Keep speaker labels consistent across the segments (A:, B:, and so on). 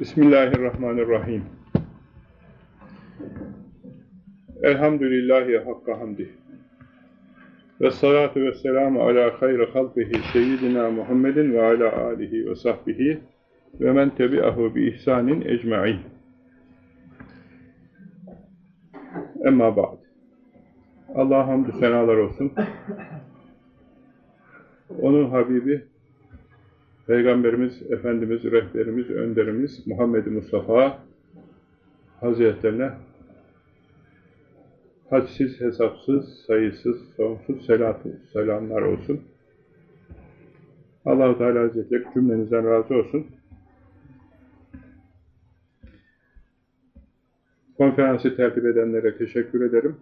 A: Bismillahirrahmanirrahim. Elhamdülillahi hakka hamdi. Ve salatu ve selamu ala hayri halkihi seyyidina Muhammedin ve ala alihi ve sahbihi ve men tebi'ahu bi ihsanin ecma'in. Emma ba'd. Allah'a hamdü senalar olsun. Onun Habibi Peygamberimiz, Efendimiz, rehberimiz, önderimiz Muhammed Mustafa Hazretlerine hadsiz, hesapsız, sayısız, sonsuz selatı, selamlar olsun. Allah-u Teala Hazretleri cümlenizden razı olsun. Konferansı tertip edenlere teşekkür ederim.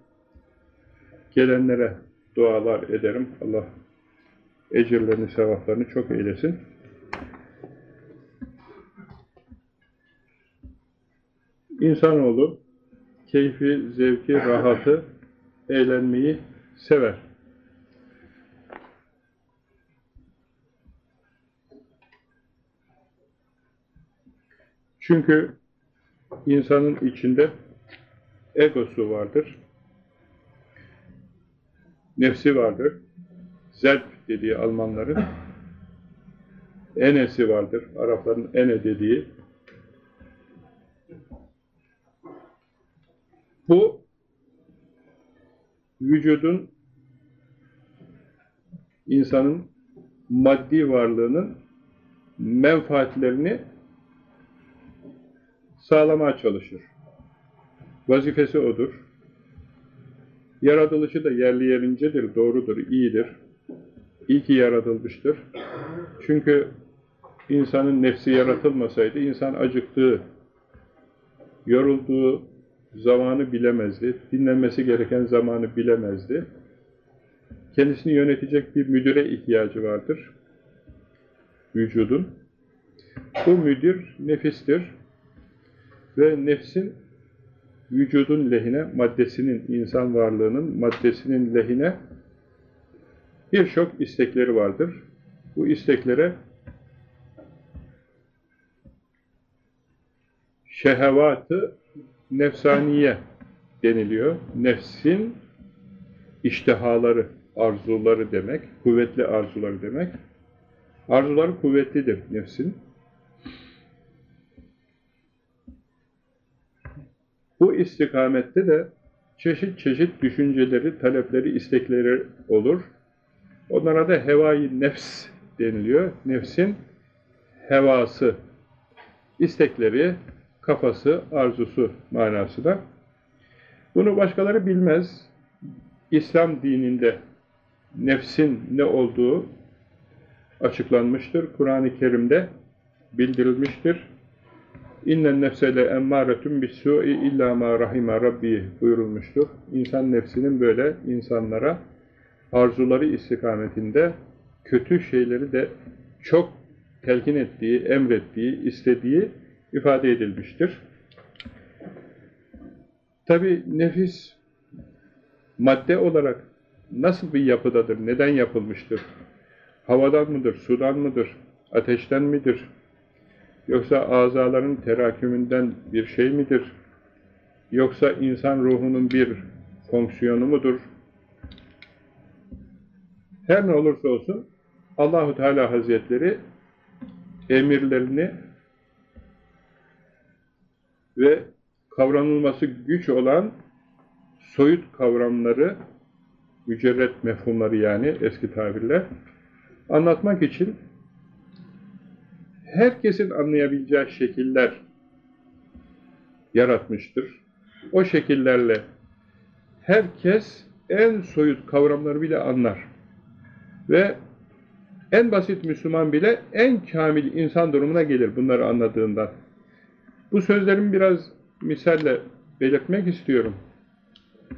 A: Gelenlere dualar ederim. Allah ecirlerini, sevaplarını çok eylesin. İnsanoğlu keyfi, zevki, rahatı, eğlenmeyi sever. Çünkü insanın içinde egosu vardır, nefsi vardır, zelp dediği Almanların, enesi vardır, Arapların ene dediği, Bu vücudun insanın maddi varlığının menfaatlerini sağlamaya çalışır. Vazifesi odur. Yaratılışı da yerli yerincedir, doğrudur, iyidir. İyi ki yaratılmıştır. Çünkü insanın nefsi yaratılmasaydı, insan acıktığı, yorulduğu, zamanı bilemezdi, dinlenmesi gereken zamanı bilemezdi. Kendisini yönetecek bir müdüre ihtiyacı vardır vücudun. Bu müdür nefistir ve nefsin vücudun lehine, maddesinin, insan varlığının maddesinin lehine birçok istekleri vardır. Bu isteklere şehevatı nefsaniye deniliyor. Nefsin iştihaları, arzuları demek, kuvvetli arzuları demek. Arzuları kuvvetlidir nefsin. Bu istikamette de çeşit çeşit düşünceleri, talepleri, istekleri olur. Onlara da hevai nefs deniliyor. Nefsin hevası, istekleri, kafası, arzusu manasında. Bunu başkaları bilmez. İslam dininde nefsin ne olduğu açıklanmıştır. Kur'an-ı Kerim'de bildirilmiştir. İnnen nefsele emmâretun bis-sû'i illâ mâ rahîmâ rabbi buyurulmuştur. İnsan nefsinin böyle insanlara arzuları istikametinde kötü şeyleri de çok telkin ettiği, emrettiği, istediği ifade edilmiştir. Tabi nefis madde olarak nasıl bir yapıdadır, neden yapılmıştır? Havadan mıdır, sudan mıdır, ateşten midir? Yoksa azaların terakümünden bir şey midir? Yoksa insan ruhunun bir fonksiyonu mudur? Her ne olursa olsun Allahu Teala Hazretleri emirlerini ve kavranılması güç olan soyut kavramları, mücerret mefhumları yani eski tabirle anlatmak için herkesin anlayabileceği şekiller yaratmıştır. O şekillerle herkes en soyut kavramları bile anlar. Ve en basit Müslüman bile en kamil insan durumuna gelir bunları anladığından. Bu sözlerimi biraz misalle belirtmek istiyorum.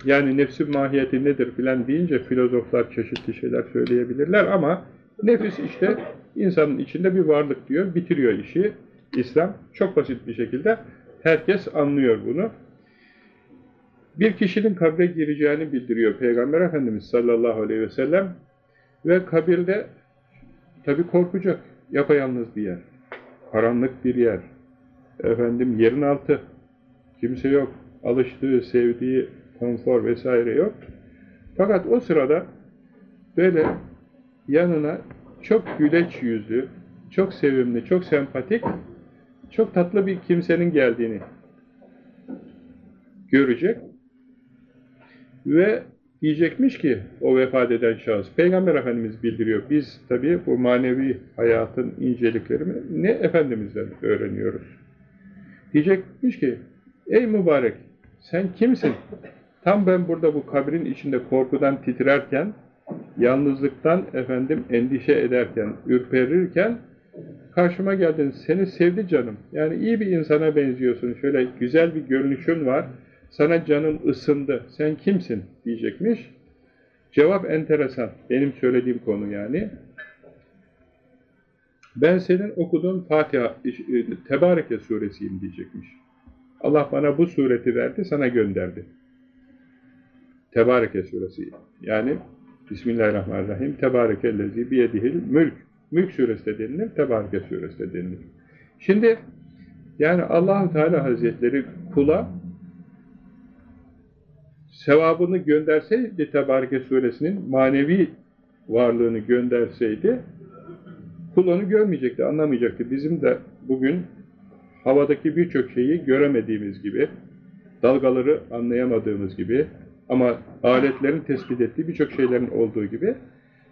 A: Yani nefsi mahiyeti nedir filan deyince filozoflar çeşitli şeyler söyleyebilirler ama nefis işte insanın içinde bir varlık diyor, bitiriyor işi. İslam çok basit bir şekilde herkes anlıyor bunu. Bir kişinin kabre gireceğini bildiriyor Peygamber Efendimiz sallallahu aleyhi ve sellem ve kabirde tabi korkacak, yapayalnız bir yer, karanlık bir yer, efendim yerin altı, kimse yok, alıştığı, sevdiği konfor vesaire yok. Fakat o sırada böyle yanına çok güleç yüzlü, çok sevimli, çok sempatik, çok tatlı bir kimsenin geldiğini görecek ve diyecekmiş ki o vefat eden şahıs, Peygamber Efendimiz bildiriyor. Biz tabii bu manevi hayatın inceliklerini ne Efendimiz'den öğreniyoruz. Diyecekmiş ki, ey mübarek sen kimsin? Tam ben burada bu kabrin içinde korkudan titrerken, yalnızlıktan efendim endişe ederken, ürperirken karşıma geldin. Seni sevdi canım. Yani iyi bir insana benziyorsun. Şöyle güzel bir görünüşün var. Sana canım ısındı. Sen kimsin? diyecekmiş. Cevap enteresan. Benim söylediğim konu yani. Ben senin okuduğun Fatiha, Tebareke suresiyim diyecekmiş. Allah bana bu sureti verdi, sana gönderdi. Tebareke suresi. Yani Bismillahirrahmanirrahim. Tebarekellezi biyedihil mülk. Mülk suresi de denilir, Tebareke suresi de denilir. Şimdi yani Allahu Teala Hazretleri kula sevabını gönderseydi Tebareke suresinin manevi varlığını gönderseydi kul onu görmeyecekti, anlamayacaktı. Bizim de bugün havadaki birçok şeyi göremediğimiz gibi, dalgaları anlayamadığımız gibi ama aletlerin tespit ettiği birçok şeylerin olduğu gibi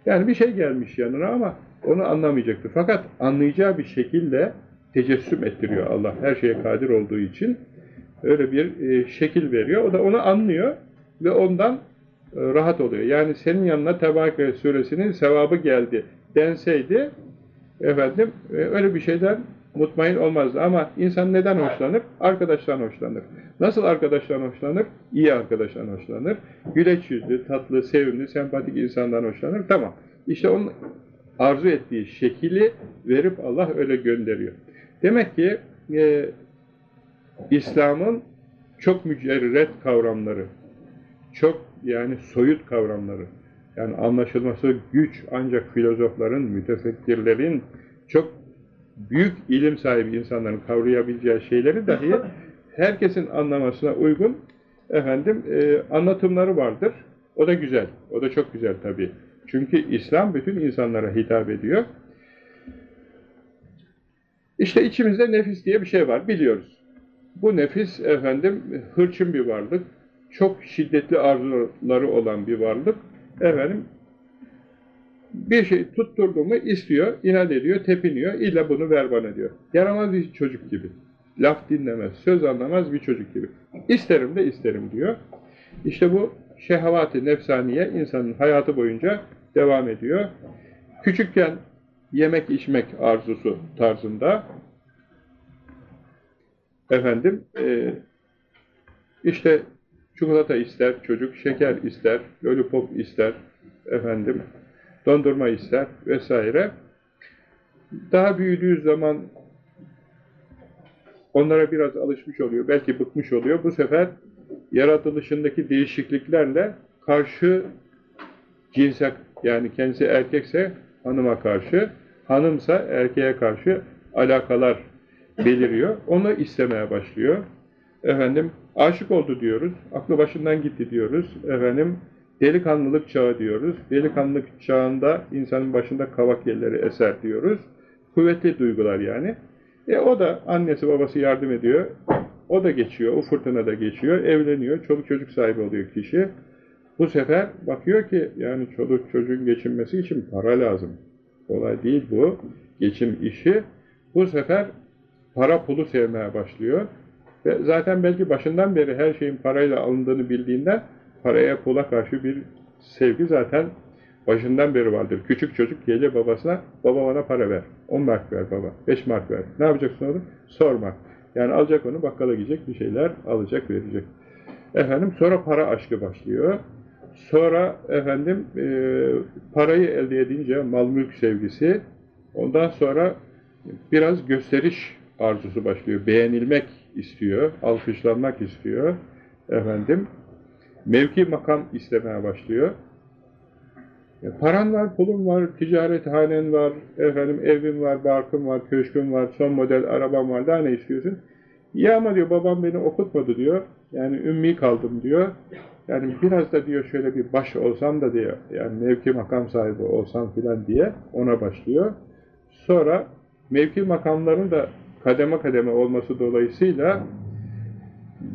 A: yani bir şey gelmiş yanına ama onu anlamayacaktı. Fakat anlayacağı bir şekilde tecessüm ettiriyor Allah her şeye kadir olduğu için. Öyle bir e, şekil veriyor. O da onu anlıyor ve ondan e, rahat oluyor. Yani senin yanına Tebake suresinin sevabı geldi denseydi efendim e, öyle bir şeyden mutmain olmazdı. Ama insan neden hoşlanır? Arkadaştan hoşlanır. Nasıl arkadaştan hoşlanır? İyi arkadaştan hoşlanır. Güleç yüzlü, tatlı, sevimli, sempatik insandan hoşlanır. Tamam. İşte onun arzu ettiği şekili verip Allah öyle gönderiyor. Demek ki e, İslam'ın çok mücerret kavramları, çok yani soyut kavramları, yani anlaşılması güç ancak filozofların, mütefekkirlerin, çok büyük ilim sahibi insanların kavrayabileceği şeyleri dahi herkesin anlamasına uygun efendim e, anlatımları vardır. O da güzel. O da çok güzel tabii. Çünkü İslam bütün insanlara hitap ediyor. İşte içimizde nefis diye bir şey var, biliyoruz. Bu nefis efendim hırçın bir varlık, çok şiddetli arzuları olan bir varlık. Efendim bir şey tutturdu mu istiyor, inat ediyor, tepiniyor, illa bunu ver bana diyor. Yaramaz bir çocuk gibi. Laf dinlemez, söz anlamaz bir çocuk gibi. İsterim de isterim diyor. İşte bu şehvat-ı nefsaniye insanın hayatı boyunca devam ediyor. Küçükken yemek içmek arzusu tarzında efendim e, işte çikolata ister çocuk, şeker ister, lollipop ister efendim dondurma ister vesaire. Daha büyüdüğü zaman onlara biraz alışmış oluyor, belki bıkmış oluyor. Bu sefer yaratılışındaki değişikliklerle karşı cinse yani kendisi erkekse hanıma karşı, hanımsa erkeğe karşı alakalar beliriyor. Onu istemeye başlıyor. Efendim aşık oldu diyoruz, aklı başından gitti diyoruz. Efendim delikanlılık çağı diyoruz. Delikanlılık çağında insanın başında kavak yerleri eser diyoruz. Kuvvetli duygular yani. E o da annesi babası yardım ediyor. O da geçiyor, o fırtına da geçiyor, evleniyor, çoluk çocuk sahibi oluyor kişi. Bu sefer bakıyor ki yani çoluk çocuğun geçinmesi için para lazım. Kolay değil bu. Geçim işi. Bu sefer para pulu sevmeye başlıyor. Ve zaten belki başından beri her şeyin parayla alındığını bildiğinden paraya pula karşı bir sevgi zaten başından beri vardır. Küçük çocuk gelir babasına, baba bana para ver. 10 mark ver baba, 5 mark ver. Ne yapacaksın oğlum? Sorma. Yani alacak onu, bakkala gidecek, bir şeyler alacak, verecek. Efendim, sonra para aşkı başlıyor. Sonra efendim, e, parayı elde edince mal mülk sevgisi, ondan sonra biraz gösteriş arzusu başlıyor. Beğenilmek istiyor, alkışlanmak istiyor. Efendim, mevki makam istemeye başlıyor. E, paran var, pulun var, ticarethanen var, efendim evin var, barkın var, köşkün var, son model araban var, daha ne istiyorsun? Ya ama diyor babam beni okutmadı diyor. Yani ümmi kaldım diyor. Yani biraz da diyor şöyle bir baş olsam da diyor. Yani mevki makam sahibi olsam filan diye ona başlıyor. Sonra mevki makamların da kademe kademe olması dolayısıyla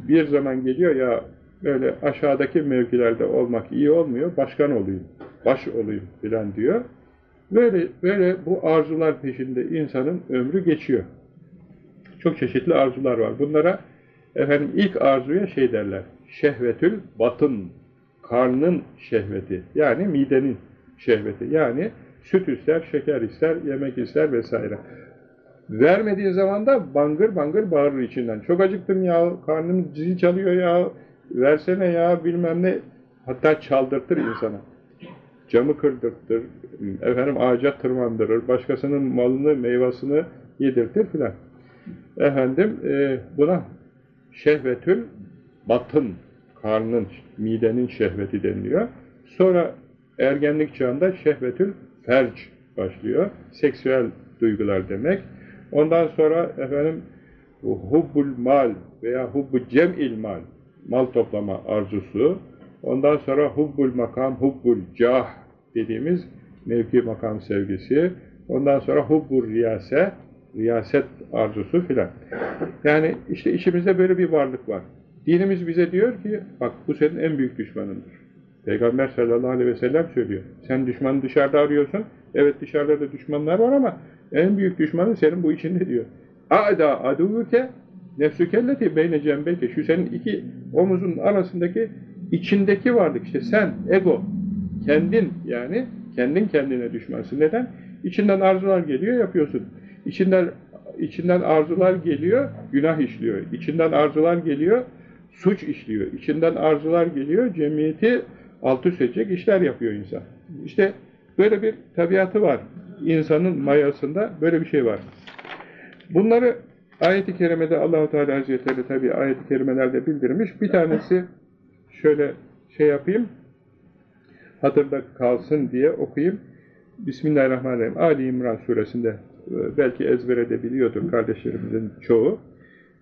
A: bir zaman geliyor ya böyle aşağıdaki mevkilerde olmak iyi olmuyor. Başkan olayım, baş olayım filan diyor. Böyle böyle bu arzular peşinde insanın ömrü geçiyor. Çok çeşitli arzular var. Bunlara efendim ilk arzuya şey derler. Şehvetül batın, karnın şehveti. Yani midenin şehveti. Yani süt ister, şeker ister, yemek ister vesaire. Vermediği zaman da bangır bangır bağırır içinden. Çok acıktım ya, karnım zil çalıyor ya, versene ya bilmem ne. Hatta çaldırtır insana. Camı kırdırtır, efendim ağaca tırmandırır, başkasının malını, meyvasını yedirtir filan. Efendim e, buna şehvetül batın, karnın, midenin şehveti deniliyor. Sonra ergenlik çağında şehvetül ferc başlıyor. Seksüel duygular demek. Ondan sonra efendim hubbul mal veya hubbu cem'il mal, mal toplama arzusu. Ondan sonra hubbul makam, hubbul cah dediğimiz mevki makam sevgisi. Ondan sonra hubbul riyase, riyaset arzusu filan. Yani işte içimizde böyle bir varlık var. Dinimiz bize diyor ki, bak bu senin en büyük düşmanındır. Peygamber sallallahu aleyhi ve sellem söylüyor. Sen düşmanı dışarıda arıyorsun. Evet dışarıda da düşmanlar var ama en büyük düşmanın senin bu içinde diyor. A'da aduvuke nefsükelleti beyne cembeyke. Şu senin iki omuzun arasındaki içindeki varlık işte sen, ego, kendin yani kendin kendine düşmansın. Neden? İçinden arzular geliyor yapıyorsun. İçinden içinden arzular geliyor, günah işliyor. İçinden arzular geliyor, suç işliyor. İçinden arzular geliyor, cemiyeti alt üst edecek işler yapıyor insan. İşte böyle bir tabiatı var. İnsanın mayasında böyle bir şey var. Bunları ayet-i kerimede Allahu Teala Hazretleri tabi ayet-i kerimelerde bildirmiş. Bir tanesi şöyle şey yapayım, hatırda kalsın diye okuyayım. Bismillahirrahmanirrahim. Ali İmran suresinde belki ezbere de biliyordur kardeşlerimizin çoğu.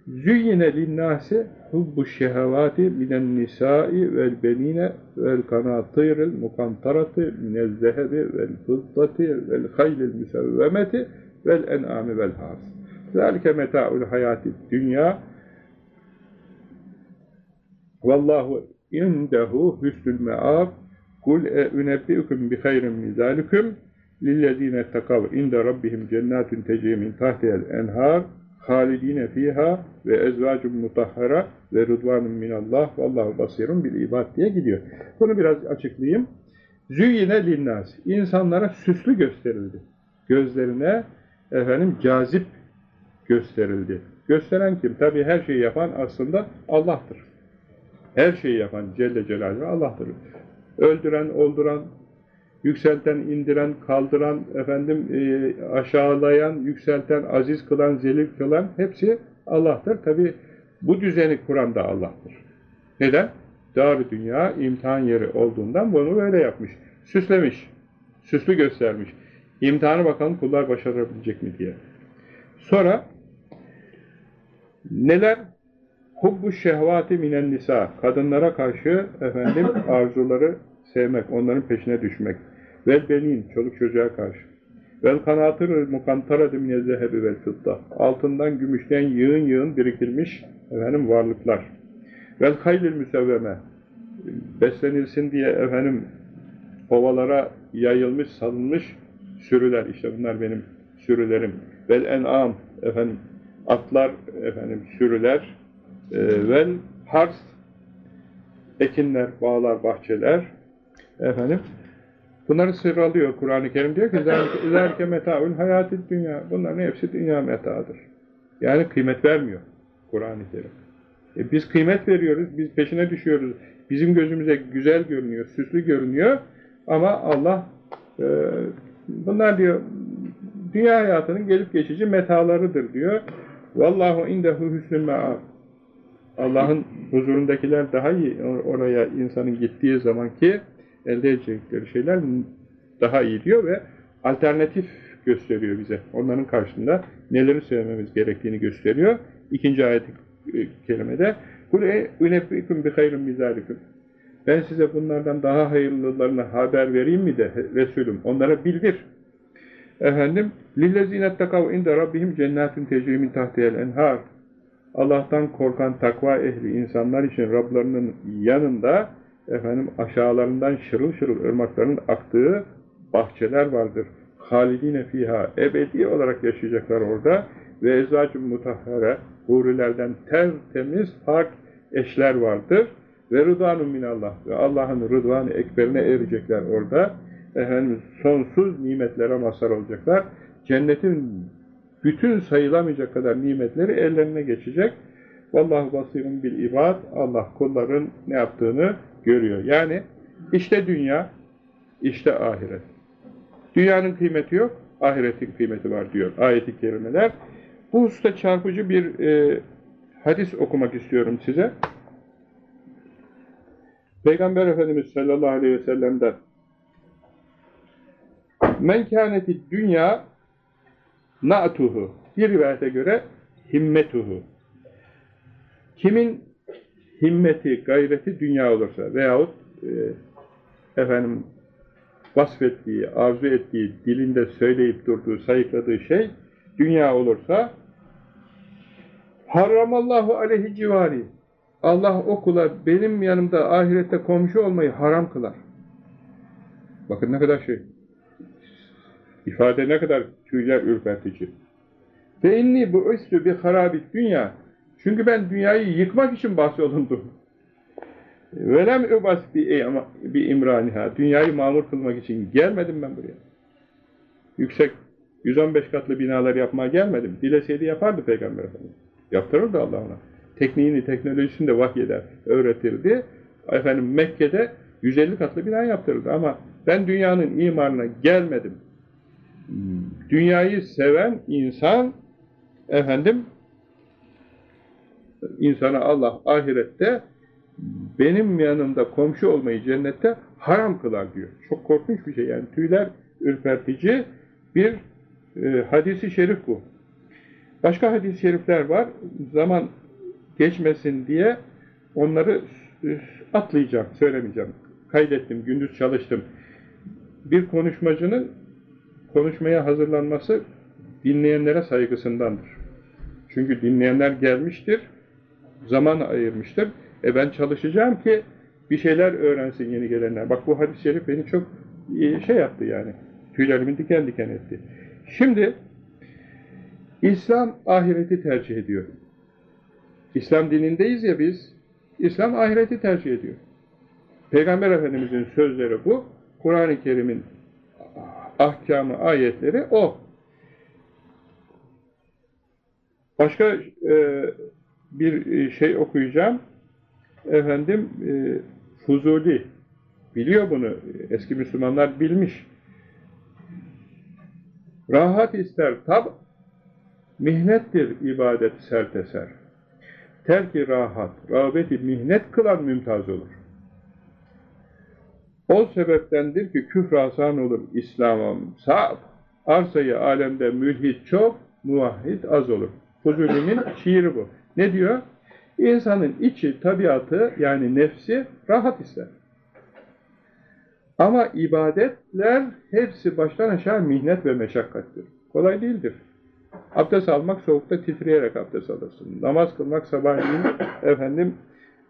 A: Züyyine linnâse hubbu şehevâti minen nisâi vel benîne vel kanâtîril mukantarati minel zehebi vel fıddati vel haylil müsevvemeti vel en'âmi vel hâs. Zâlike meta'ul hayâti dünya. Vallahu indehu hüsnül me'ab kul e ünebbi'üküm bi hayrin min zâliküm lillezîne tekav inde rabbihim cennâtun tecrî min tahtihel enhâr halidine fiha ve ezvacun mutahhara ve rıdvanun minallah vallahu basirun bil ibad diye gidiyor. Bunu biraz açıklayayım. Züyyine linnâs. İnsanlara süslü gösterildi. Gözlerine efendim cazip gösterildi. Gösteren kim? Tabi her şeyi yapan aslında Allah'tır. Her şeyi yapan Celle Celaluhu Allah'tır. Öldüren, olduran, yükselten, indiren, kaldıran, efendim e, aşağılayan, yükselten, aziz kılan, zelil kılan hepsi Allah'tır. Tabi bu düzeni kuran da Allah'tır. Neden? dar dünya imtihan yeri olduğundan bunu böyle yapmış. Süslemiş. Süslü göstermiş. İmtihanı bakalım kullar başarabilecek mi diye. Sonra neler? Hubbu şehvati minen nisa. Kadınlara karşı efendim arzuları sevmek, onların peşine düşmek. Vel benin, çoluk çocuğa karşı. Vel kanatır mukantaradu mine zehebi vel fıdda. Altından, gümüşten yığın yığın biriktirmiş efendim varlıklar. Vel haylil müsevveme. Beslenilsin diye efendim ovalara yayılmış, salınmış sürüler. İşte bunlar benim sürülerim. Vel en'am efendim atlar efendim sürüler e, vel hars ekinler, bağlar, bahçeler efendim bunları sıralıyor Kur'an-ı Kerim diyor ki zerke metaul hayati dünya bunların hepsi dünya metadır. Yani kıymet vermiyor Kur'an-ı Kerim. E biz kıymet veriyoruz, biz peşine düşüyoruz. Bizim gözümüze güzel görünüyor, süslü görünüyor ama Allah e, bunlar diyor dünya hayatının gelip geçici metalarıdır diyor. Vallahu indehu hüsnül me'ab. Allah'ın huzurundakiler daha iyi oraya insanın gittiği zaman ki elde edecekleri şeyler daha iyi diyor ve alternatif gösteriyor bize. Onların karşısında neleri söylememiz gerektiğini gösteriyor. İkinci ayet e, kelimede Kul ünebbikum bi hayrun mizalikum. Ben size bunlardan daha hayırlılarını haber vereyim mi de Resulüm onlara bildir. Efendim lillezine takav inde rabbihim cennetin tecri min tahtihel enhar. Allah'tan korkan takva ehli insanlar için Rablarının yanında efendim aşağılarından şırıl şırıl ırmakların aktığı bahçeler vardır. Halidine fiha ebedi olarak yaşayacaklar orada ve ezacun mutahhara hurilerden tertemiz hak eşler vardır. Ve rıdvanun minallah ve Allah'ın rıdvanı ekberine erecekler orada. Efendim sonsuz nimetlere mazhar olacaklar. Cennetin bütün sayılamayacak kadar nimetleri ellerine geçecek. Vallahu basirun bil ibad. Allah kulların ne yaptığını görüyor. Yani işte dünya, işte ahiret. Dünyanın kıymeti yok, ahiretin kıymeti var diyor ayet-i kerimeler. Bu hususta çarpıcı bir e, hadis okumak istiyorum size. Peygamber Efendimiz sallallahu aleyhi ve sellem'den Men kâneti dünya na'tuhu bir rivayete göre himmetuhu kimin himmeti, gayreti dünya olursa veyahut e, efendim vasfettiği, arzu ettiği, dilinde söyleyip durduğu, sayıkladığı şey dünya olursa Harramallahu aleyhi civari. Allah o kula benim yanımda ahirette komşu olmayı haram kılar. Bakın ne kadar şey. İfade ne kadar tüyler ürpertici. Ve inni bu üstü bir harabit dünya. Çünkü ben dünyayı yıkmak için bahsolundum. Velem übas bir imraniha. Dünyayı mamur kılmak için gelmedim ben buraya. Yüksek 115 katlı binalar yapmaya gelmedim. Dileseydi yapardı Peygamber Efendimiz. Yaptırırdı Allah ona. Tekniğini, teknolojisini de vahyeder, öğretirdi. Efendim Mekke'de 150 katlı bina yaptırırdı ama ben dünyanın imarına gelmedim. Dünyayı seven insan efendim insana Allah ahirette benim yanımda komşu olmayı cennette haram kılar diyor. Çok korkunç bir şey yani tüyler ürpertici bir e, hadisi şerif bu. Başka hadis-i şerifler var. Zaman geçmesin diye onları atlayacağım, söylemeyeceğim. Kaydettim, gündüz çalıştım. Bir konuşmacının konuşmaya hazırlanması dinleyenlere saygısındandır. Çünkü dinleyenler gelmiştir, zaman ayırmıştır. E ben çalışacağım ki bir şeyler öğrensin yeni gelenler. Bak bu hadis-i şerif beni çok şey yaptı yani. Tüylerimi diken diken etti. Şimdi İslam ahireti tercih ediyor. İslam dinindeyiz ya biz, İslam ahireti tercih ediyor. Peygamber Efendimiz'in sözleri bu, Kur'an-ı Kerim'in ahkamı, ayetleri o. Başka e, bir şey okuyacağım. Efendim, e, Fuzuli, biliyor bunu, eski Müslümanlar bilmiş. Rahat ister tab, Mihnettir ibadet serteser. Terki rahat, rağbeti mihnet kılan mümtaz olur. O sebeptendir ki küfr asan olur İslam'a sağ arsayı alemde mülhit çok, muvahhid az olur. Fuzuli'nin şiiri bu. Ne diyor? İnsanın içi, tabiatı yani nefsi rahat ister. Ama ibadetler hepsi baştan aşağı mihnet ve meşakkattir. Kolay değildir. Abdest almak soğukta titreyerek abdest alırsın. Namaz kılmak sabahleyin efendim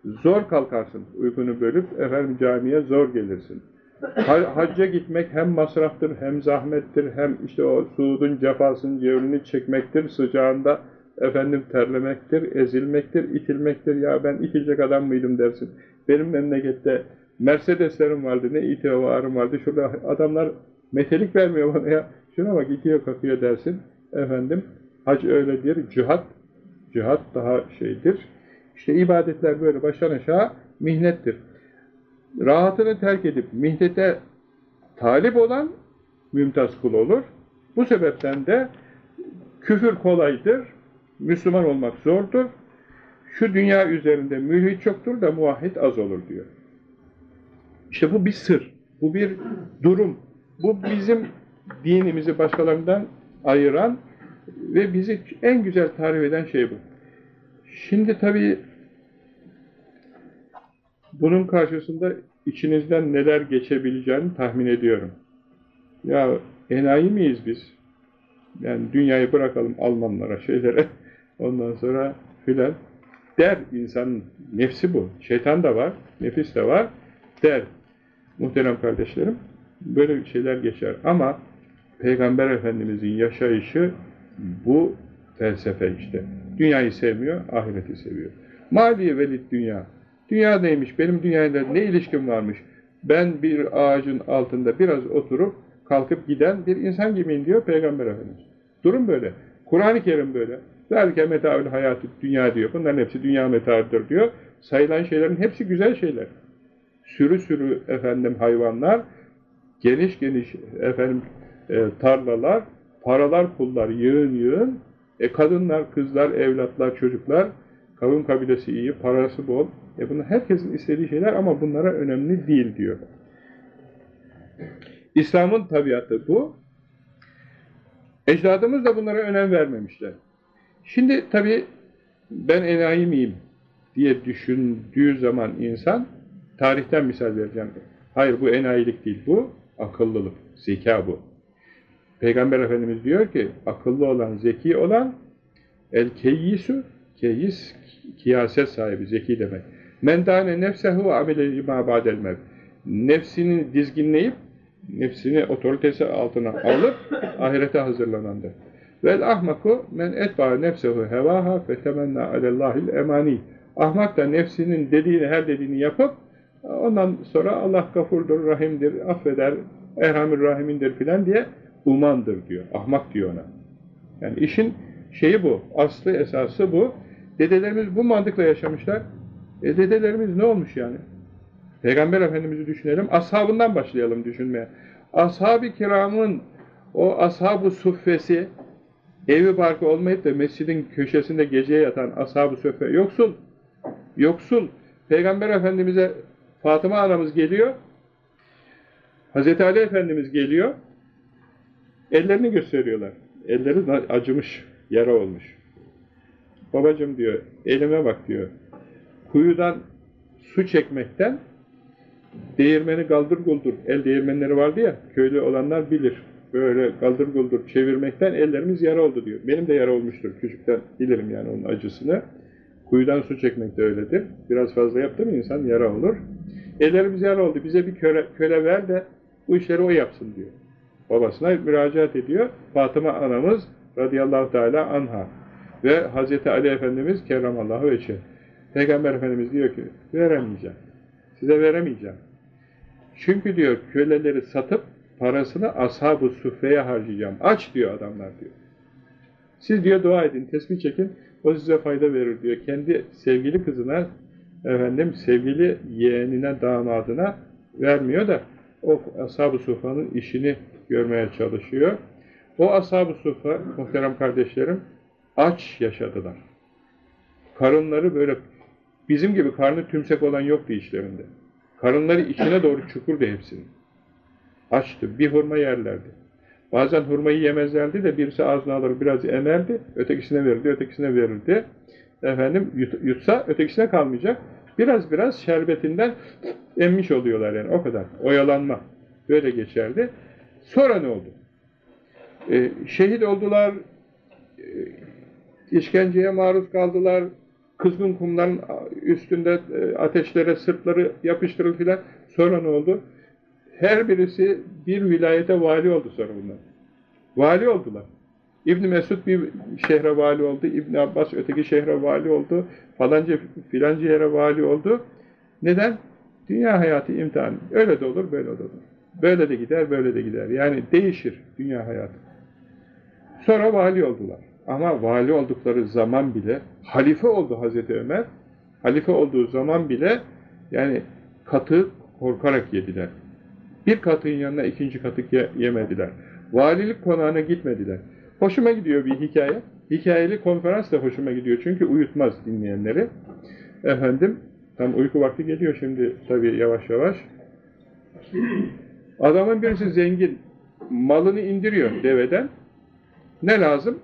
A: zor kalkarsın uykunu bölüp efendim camiye zor gelirsin. Hacca gitmek hem masraftır hem zahmettir hem işte o Suud'un cefasını cevrini çekmektir sıcağında efendim terlemektir, ezilmektir, itilmektir. Ya ben itilecek adam mıydım dersin. Benim memlekette Mercedeslerim vardı, ne itivarım vardı. Şurada adamlar metelik vermiyor bana ya. Şuna bak itiyor kakıyor dersin. Efendim, hac öyledir, cihat, cihat daha şeydir. İşte ibadetler böyle baştan aşağı mihnettir. Rahatını terk edip mihnete talip olan mümtaz kul olur. Bu sebepten de küfür kolaydır, Müslüman olmak zordur. Şu dünya üzerinde mühit çoktur da muvahhid az olur diyor. İşte bu bir sır, bu bir durum. Bu bizim dinimizi başkalarından ayıran ve bizi en güzel tarif eden şey bu. Şimdi tabii bunun karşısında içinizden neler geçebileceğini tahmin ediyorum. Ya enayi miyiz biz? Yani dünyayı bırakalım Almanlara, şeylere, ondan sonra filan der insanın nefsi bu. Şeytan da var, nefis de var der. Muhterem kardeşlerim, böyle şeyler geçer. Ama Peygamber Efendimizin yaşayışı bu felsefe işte. Dünyayı sevmiyor, ahireti seviyor. Mali velid dünya. Dünya neymiş? Benim dünyayla ne ilişkim varmış? Ben bir ağacın altında biraz oturup kalkıp giden bir insan gibiyim diyor Peygamber Efendimiz. Durum böyle. Kur'an-ı Kerim böyle. Zalike metaül hayatı dünya diyor. Bunların hepsi dünya metaıdır diyor. Sayılan şeylerin hepsi güzel şeyler. Sürü sürü efendim hayvanlar, geniş geniş efendim e, tarlalar, paralar, pullar yığın yığın, e, kadınlar, kızlar, evlatlar, çocuklar, kavim kabilesi iyi, parası bol. E bunlar herkesin istediği şeyler ama bunlara önemli değil diyor. İslam'ın tabiatı bu. Ecdadımız da bunlara önem vermemişler. Şimdi tabii ben enayi miyim diye düşündüğü zaman insan, tarihten misal vereceğim. Hayır bu enayilik değil, bu akıllılık, zeka bu. Peygamber Efendimiz diyor ki, akıllı olan, zeki olan, el keyyisu, keyyis, kiyaset sahibi, zeki demek. Men dâne nefsehu amele lima ba'del mev. Nefsini dizginleyip, nefsini otoritesi altına alıp, ahirete hazırlanandır. Vel ahmaku men etba nefsehu hevaha fe temenna alellahil emani. Ahmak da nefsinin dediğini, her dediğini yapıp, ondan sonra Allah gafurdur, rahimdir, affeder, erhamir rahimindir filan diye umandır diyor. Ahmak diyor ona. Yani işin şeyi bu, aslı esası bu. Dedelerimiz bu mantıkla yaşamışlar. E dedelerimiz ne olmuş yani? Peygamber Efendimiz'i düşünelim, ashabından başlayalım düşünmeye. Ashab-ı kiramın o ashab-ı suffesi, evi barkı olmayıp da mescidin köşesinde geceye yatan ashab-ı suffe, yoksul, yoksul. Peygamber Efendimiz'e Fatıma anamız geliyor, Hazreti Ali Efendimiz geliyor, ellerini gösteriyorlar. Elleri acımış, yara olmuş. Babacım diyor, elime bak diyor, kuyudan su çekmekten değirmeni galdır guldur, el değirmenleri vardı ya, köylü olanlar bilir. Böyle galdır guldur çevirmekten ellerimiz yara oldu diyor. Benim de yara olmuştur, küçükten bilirim yani onun acısını. Kuyudan su çekmek de öyledir. Biraz fazla yaptı mı insan yara olur. Ellerimiz yara oldu, bize bir köle, köle ver de bu işleri o yapsın diyor. Babasına müracaat ediyor. Fatıma anamız radıyallahu teala anha ve Hazreti Ali Efendimiz kerramallahu veçhe. Peygamber Efendimiz diyor ki, veremeyeceğim. Size veremeyeceğim. Çünkü diyor, köleleri satıp parasını ashab-ı suffeye harcayacağım. Aç diyor adamlar diyor. Siz diyor dua edin, tesbih çekin, o size fayda verir diyor. Kendi sevgili kızına, efendim sevgili yeğenine, damadına vermiyor da o ashab-ı suffanın işini görmeye çalışıyor. O ashab-ı suffa, muhterem kardeşlerim, aç yaşadılar. Karınları böyle Bizim gibi karnı tümsek olan yoktu içlerinde. Karınları içine doğru çukurdu hepsinin. Açtı. Bir hurma yerlerdi. Bazen hurmayı yemezlerdi de birisi ağzına alır biraz emerdi, ötekisine verirdi, ötekisine verirdi. Efendim yut, yutsa ötekisine kalmayacak. Biraz biraz şerbetinden emmiş oluyorlar yani o kadar. Oyalanma. Böyle geçerdi. Sonra ne oldu? Ee, şehit oldular, e, işkenceye maruz kaldılar, kızgın kumların üstünde e, ateşlere sırtları yapıştırıldı filan. Sonra ne oldu? Her birisi bir vilayete vali oldu sonra bunlar. Vali oldular. İbn Mesud bir şehre vali oldu, İbn Abbas öteki şehre vali oldu, falanca filanca yere vali oldu. Neden? Dünya hayatı imtihan. Öyle de olur, böyle de olur. Böyle de gider, böyle de gider. Yani değişir dünya hayatı. Sonra vali oldular. Ama vali oldukları zaman bile, halife oldu Hazreti Ömer, halife olduğu zaman bile yani katı korkarak yediler. Bir katın yanına ikinci katık ye yemediler. Valilik konağına gitmediler. Hoşuma gidiyor bir hikaye. Hikayeli konferans da hoşuma gidiyor çünkü uyutmaz dinleyenleri. Efendim, tam uyku vakti geliyor şimdi tabii yavaş yavaş. Adamın birisi zengin, malını indiriyor deveden. Ne lazım?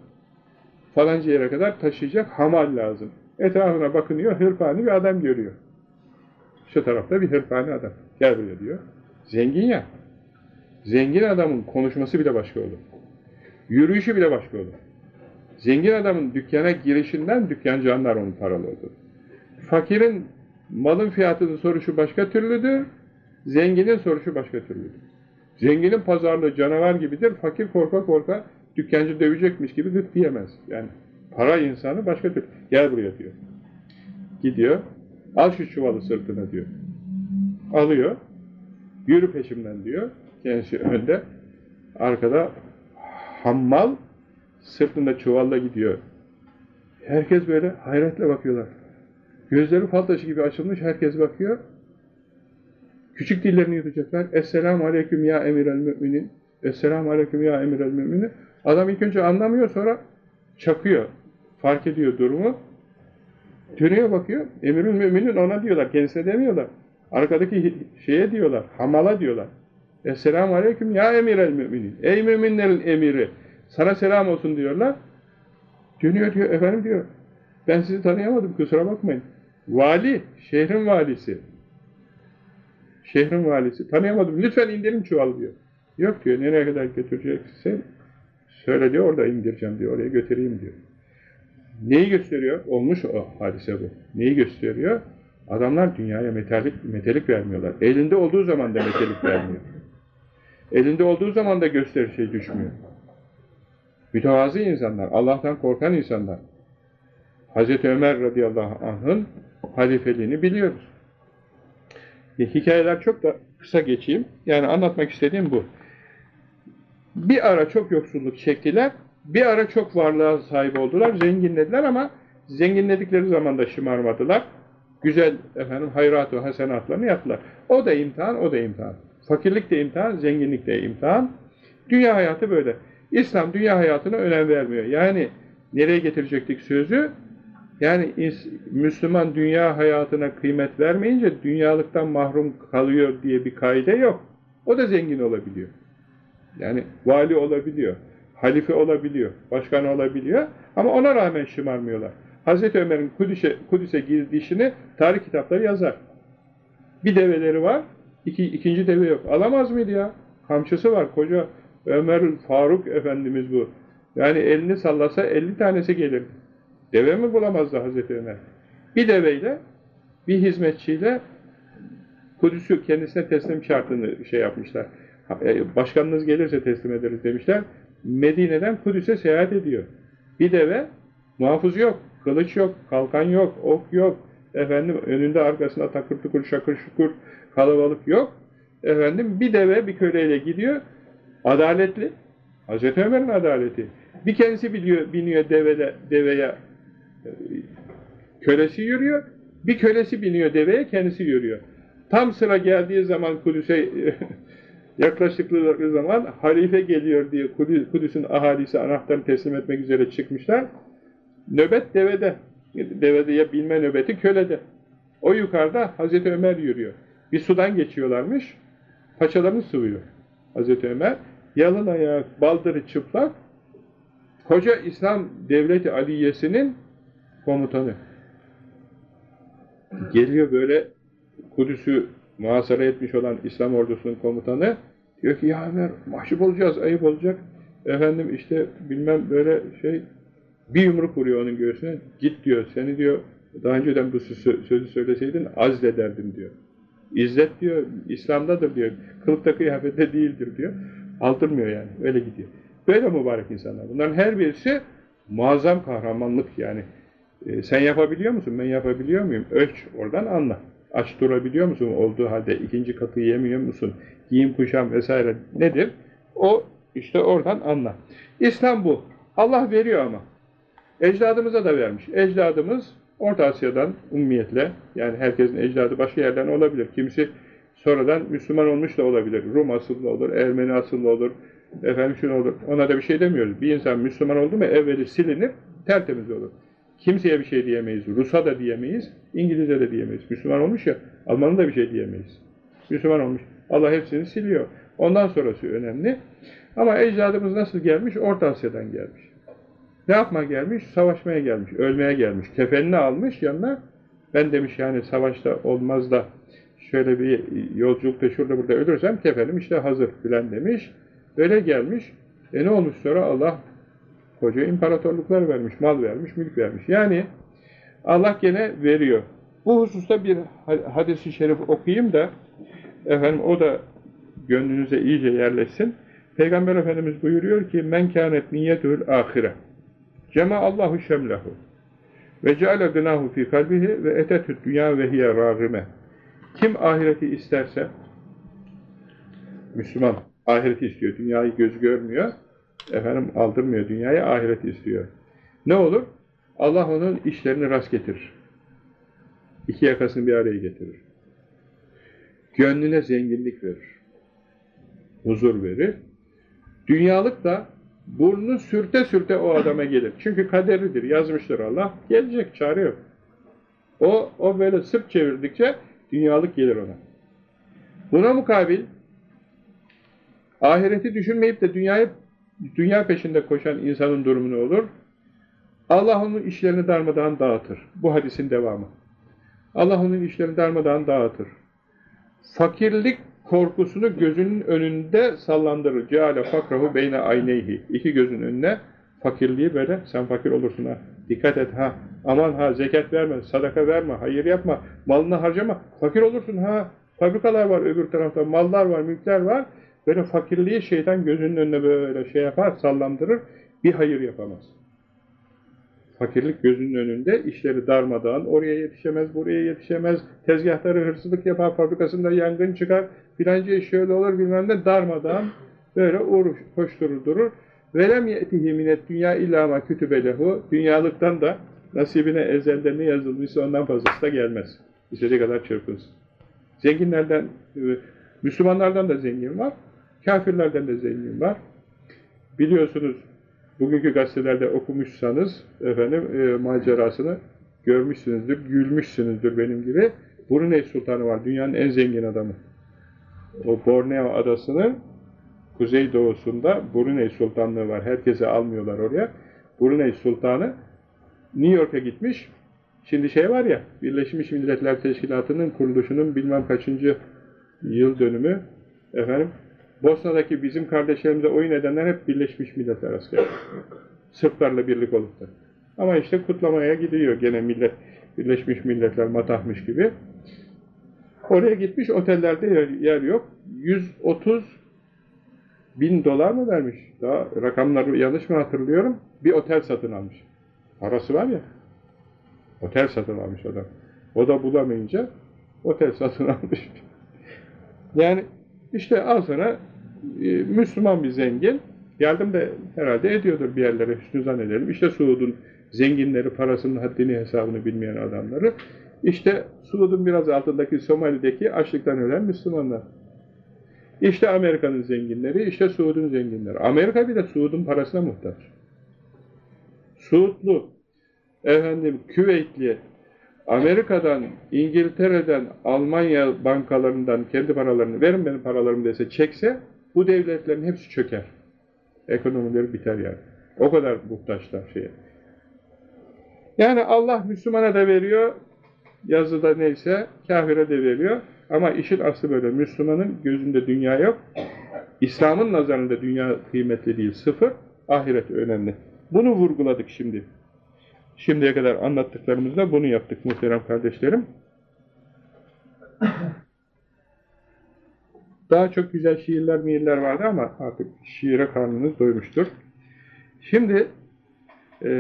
A: Falanca yere kadar taşıyacak hamal lazım. Etrafına bakınıyor, hırpani bir adam görüyor. Şu tarafta bir hırpani adam. Gel buraya diyor. Zengin ya. Zengin adamın konuşması bile başka olur. Yürüyüşü bile başka olur. Zengin adamın dükkana girişinden dükkancı anlar onun paralı olduğunu. Fakirin malın fiyatını soruşu başka türlüdür. Zenginin soruşu başka türlüdür. Zenginin pazarlığı canavar gibidir. Fakir korka korka dükkancı dövecekmiş gibi gık diyemez. Yani para insanı başka türlü. Gel buraya diyor. Gidiyor. Al şu çuvalı sırtına diyor. Alıyor. Yürü peşimden diyor. Kendisi önde. Arkada hammal sırtında çuvalla gidiyor. Herkes böyle hayretle bakıyorlar. Gözleri fal taşı gibi açılmış, herkes bakıyor. Küçük dillerini yutacaklar. Esselamu aleyküm ya emirel müminin. Esselamu aleyküm ya emirel müminin. Adam ilk önce anlamıyor, sonra çakıyor. Fark ediyor durumu. Dönüyor bakıyor. Emirül müminin ona diyorlar. Kendisine demiyorlar. Arkadaki şeye diyorlar. Hamala diyorlar. Esselamu aleyküm ya emirel müminin. Ey müminlerin emiri. Sana selam olsun diyorlar. Dönüyor diyor. Efendim diyor. Ben sizi tanıyamadım. Kusura bakmayın. Vali. Şehrin valisi. Şehrin valisi. Tanıyamadım. Lütfen indirin çuvalı diyor. Yok diyor. Nereye kadar götüreceksin? Söyle diyor. Orada indireceğim diyor. Oraya götüreyim diyor. Neyi gösteriyor? Olmuş o hadise bu. Neyi gösteriyor? Adamlar dünyaya metalik, metelik vermiyorlar. Elinde olduğu zaman da metelik vermiyor. Elinde olduğu zaman da gösteri şey düşmüyor. Mütevazı insanlar, Allah'tan korkan insanlar. Hazreti Ömer radıyallahu anh'ın halifeliğini biliyoruz. E, hikayeler çok da kısa geçeyim. Yani anlatmak istediğim bu. Bir ara çok yoksulluk çektiler, bir ara çok varlığa sahip oldular, zenginlediler ama zenginledikleri zaman da şımarmadılar. Güzel efendim hayrat-ı hasenatlarını yaptılar. O da imtihan, o da imtihan. Fakirlik de imtihan, zenginlik de imtihan. Dünya hayatı böyle. İslam dünya hayatına önem vermiyor. Yani nereye getirecektik sözü? Yani Müslüman dünya hayatına kıymet vermeyince dünyalıktan mahrum kalıyor diye bir kaide yok. O da zengin olabiliyor. Yani vali olabiliyor, halife olabiliyor, başkan olabiliyor ama ona rağmen şımarmıyorlar. Hazreti Ömer'in Kudüs'e Kudüs'e girişini tarih kitapları yazar. Bir develeri var, iki, ikinci deve yok. Alamaz mıydı ya? Kamçısı var, koca Ömer Faruk Efendimiz bu. Yani elini sallasa 50 tanesi gelir. Deve mi bulamazdı Hazreti Ömer? Bir deveyle, bir hizmetçiyle Kudüs'ü kendisine teslim şartını şey yapmışlar. Başkanınız gelirse teslim ederiz demişler. Medine'den Kudüs'e seyahat ediyor. Bir deve, muhafız yok, kılıç yok, kalkan yok, ok yok. Efendim önünde arkasında takır tukur şakır şukur kalabalık yok. Efendim bir deve bir köleyle gidiyor. Adaletli. Hazreti Ömer'in adaleti. Bir kendisi biliyor, biniyor devele, deveye kölesi yürüyor. Bir kölesi biniyor deveye, kendisi yürüyor. Tam sıra geldiği zaman Kudüs'e yaklaştıkları zaman halife geliyor diye Kudüs'ün ahalisi anahtarı teslim etmek üzere çıkmışlar. Nöbet devede. Devede ya bilme nöbeti kölede. O yukarıda Hazreti Ömer yürüyor. Bir sudan geçiyorlarmış. Paçalarını sıvıyor Hazreti Ömer. Yalın ayak, baldırı çıplak. Koca İslam Devleti Aliyesi'nin komutanı. Geliyor böyle Kudüs'ü muhasara etmiş olan İslam ordusunun komutanı diyor ki ya Ömer mahcup olacağız, ayıp olacak. Efendim işte bilmem böyle şey bir yumruk vuruyor onun göğsüne. Git diyor seni diyor daha önceden bu sözü söyleseydin azlederdim diyor. İzzet diyor İslam'dadır diyor. Kılıkta kıyafette değildir diyor. Aldırmıyor yani. Öyle gidiyor. Böyle mübarek insanlar. Bunların her birisi muazzam kahramanlık yani. E, sen yapabiliyor musun? Ben yapabiliyor muyum? Ölç oradan anla. Aç durabiliyor musun? Olduğu halde ikinci katı yemiyor musun? Giyim kuşam vesaire nedir? O işte oradan anla. İslam bu. Allah veriyor ama. Ecdadımıza da vermiş. Ecdadımız Orta Asya'dan ummiyetle, yani herkesin ecdadı başka yerden olabilir. Kimisi sonradan Müslüman olmuş da olabilir. Rum asıllı olur, Ermeni asıllı olur, efendim şunu olur. Ona da bir şey demiyoruz. Bir insan Müslüman oldu mu evveli silinip tertemiz olur. Kimseye bir şey diyemeyiz. Rus'a da diyemeyiz, İngiliz'e de diyemeyiz. Müslüman olmuş ya, Alman'a da bir şey diyemeyiz. Müslüman olmuş. Allah hepsini siliyor. Ondan sonrası önemli. Ama ecdadımız nasıl gelmiş? Orta Asya'dan gelmiş. Ne yapmaya gelmiş? Savaşmaya gelmiş, ölmeye gelmiş. Kefenini almış yanına. Ben demiş yani savaşta olmaz da şöyle bir yolculukta şurada burada ölürsem kefenim işte hazır filan demiş. Öyle gelmiş. E ne olmuş sonra Allah koca imparatorluklar vermiş, mal vermiş, mülk vermiş. Yani Allah gene veriyor. Bu hususta bir hadisi şerif okuyayım da efendim o da gönlünüze iyice yerleşsin. Peygamber Efendimiz buyuruyor ki men kânet niyetül ahire cema Allahu şemlehu ve ceale gınahu fi kalbihi ve etetü dünya ve hiye râgime kim ahireti isterse Müslüman ahireti istiyor. Dünyayı göz görmüyor. Efendim aldırmıyor dünyayı, ahireti istiyor. Ne olur? Allah onun işlerini rast getirir. İki yakasını bir araya getirir. Gönlüne zenginlik verir. Huzur verir. Dünyalık da burnu sürte sürte o adama gelir. Çünkü kaderidir, yazmıştır Allah. Gelecek, çare yok. O, o böyle sırt çevirdikçe dünyalık gelir ona. Buna mukabil ahireti düşünmeyip de dünyayı dünya peşinde koşan insanın durumu ne olur? Allah onun işlerini darmadağın dağıtır. Bu hadisin devamı. Allah onun işlerini darmadağın dağıtır. Fakirlik korkusunu gözünün önünde sallandırır. Ceale fakrahu beyne ayneyhi. İki gözün önüne fakirliği böyle, sen fakir olursun ha. Dikkat et ha. Aman ha zekat verme, sadaka verme, hayır yapma, malını harcama. Fakir olursun ha. Fabrikalar var öbür tarafta, mallar var, mülkler var. Böyle fakirliği şeytan gözünün önüne böyle şey yapar, sallandırır. Bir hayır yapamaz. Fakirlik gözünün önünde, işleri darmadağın, oraya yetişemez, buraya yetişemez, tezgahları hırsızlık yapar, fabrikasında yangın çıkar, filanca şöyle olur bilmem ne darmadağın, böyle uğruş, koşturur durur. Velem yetihi minet dünya illama kütübelehu, dünyalıktan da nasibine ezelden ne yazılmışsa ondan fazlası da gelmez. İstediği kadar çırpınsın. Zenginlerden, e, Müslümanlardan da zengin var, kafirlerden de zengin var. Biliyorsunuz, bugünkü gazetelerde okumuşsanız, efendim, e, macerasını görmüşsünüzdür, gülmüşsünüzdür benim gibi. Brunei Sultanı var, dünyanın en zengin adamı. O Borneo adasının kuzeydoğusunda Brunei Sultanlığı var. Herkese almıyorlar oraya. Brunei Sultanı New York'a gitmiş. Şimdi şey var ya, Birleşmiş Milletler Teşkilatı'nın kuruluşunun bilmem kaçıncı yıl dönümü, efendim, Bosna'daki bizim kardeşlerimize oyun edenler hep Birleşmiş Milletler askeri. Sırplarla birlik olup da. Ama işte kutlamaya gidiyor gene millet, Birleşmiş Milletler matahmış gibi. Oraya gitmiş, otellerde yer, yer yok. 130 bin dolar mı vermiş? Daha rakamları yanlış mı hatırlıyorum? Bir otel satın almış. Parası var ya. Otel satın almış adam. O da bulamayınca otel satın almış. Yani işte al sana Müslüman bir zengin yardım da herhalde ediyordur bir yerlere hüsnü zannedelim. İşte Suud'un zenginleri parasının haddini hesabını bilmeyen adamları. İşte Suud'un biraz altındaki Somali'deki açlıktan ölen Müslümanlar. İşte Amerika'nın zenginleri, işte Suud'un zenginleri. Amerika bile Suud'un parasına muhtaç. Suudlu, efendim Küveytli, Amerika'dan, İngiltere'den, Almanya bankalarından kendi paralarını verin benim paralarımı dese çekse bu devletlerin hepsi çöker. Ekonomileri biter yani. O kadar muhtaçlar şeye. Yani Allah Müslümana da veriyor, yazıda neyse, kafire de veriyor. Ama işin aslı böyle. Müslümanın gözünde dünya yok. İslam'ın nazarında dünya kıymetli değil. Sıfır. Ahiret önemli. Bunu vurguladık şimdi. Şimdiye kadar anlattıklarımızda bunu yaptık muhterem kardeşlerim. Daha çok güzel şiirler miirler vardı ama artık şiire karnınız doymuştur. Şimdi e,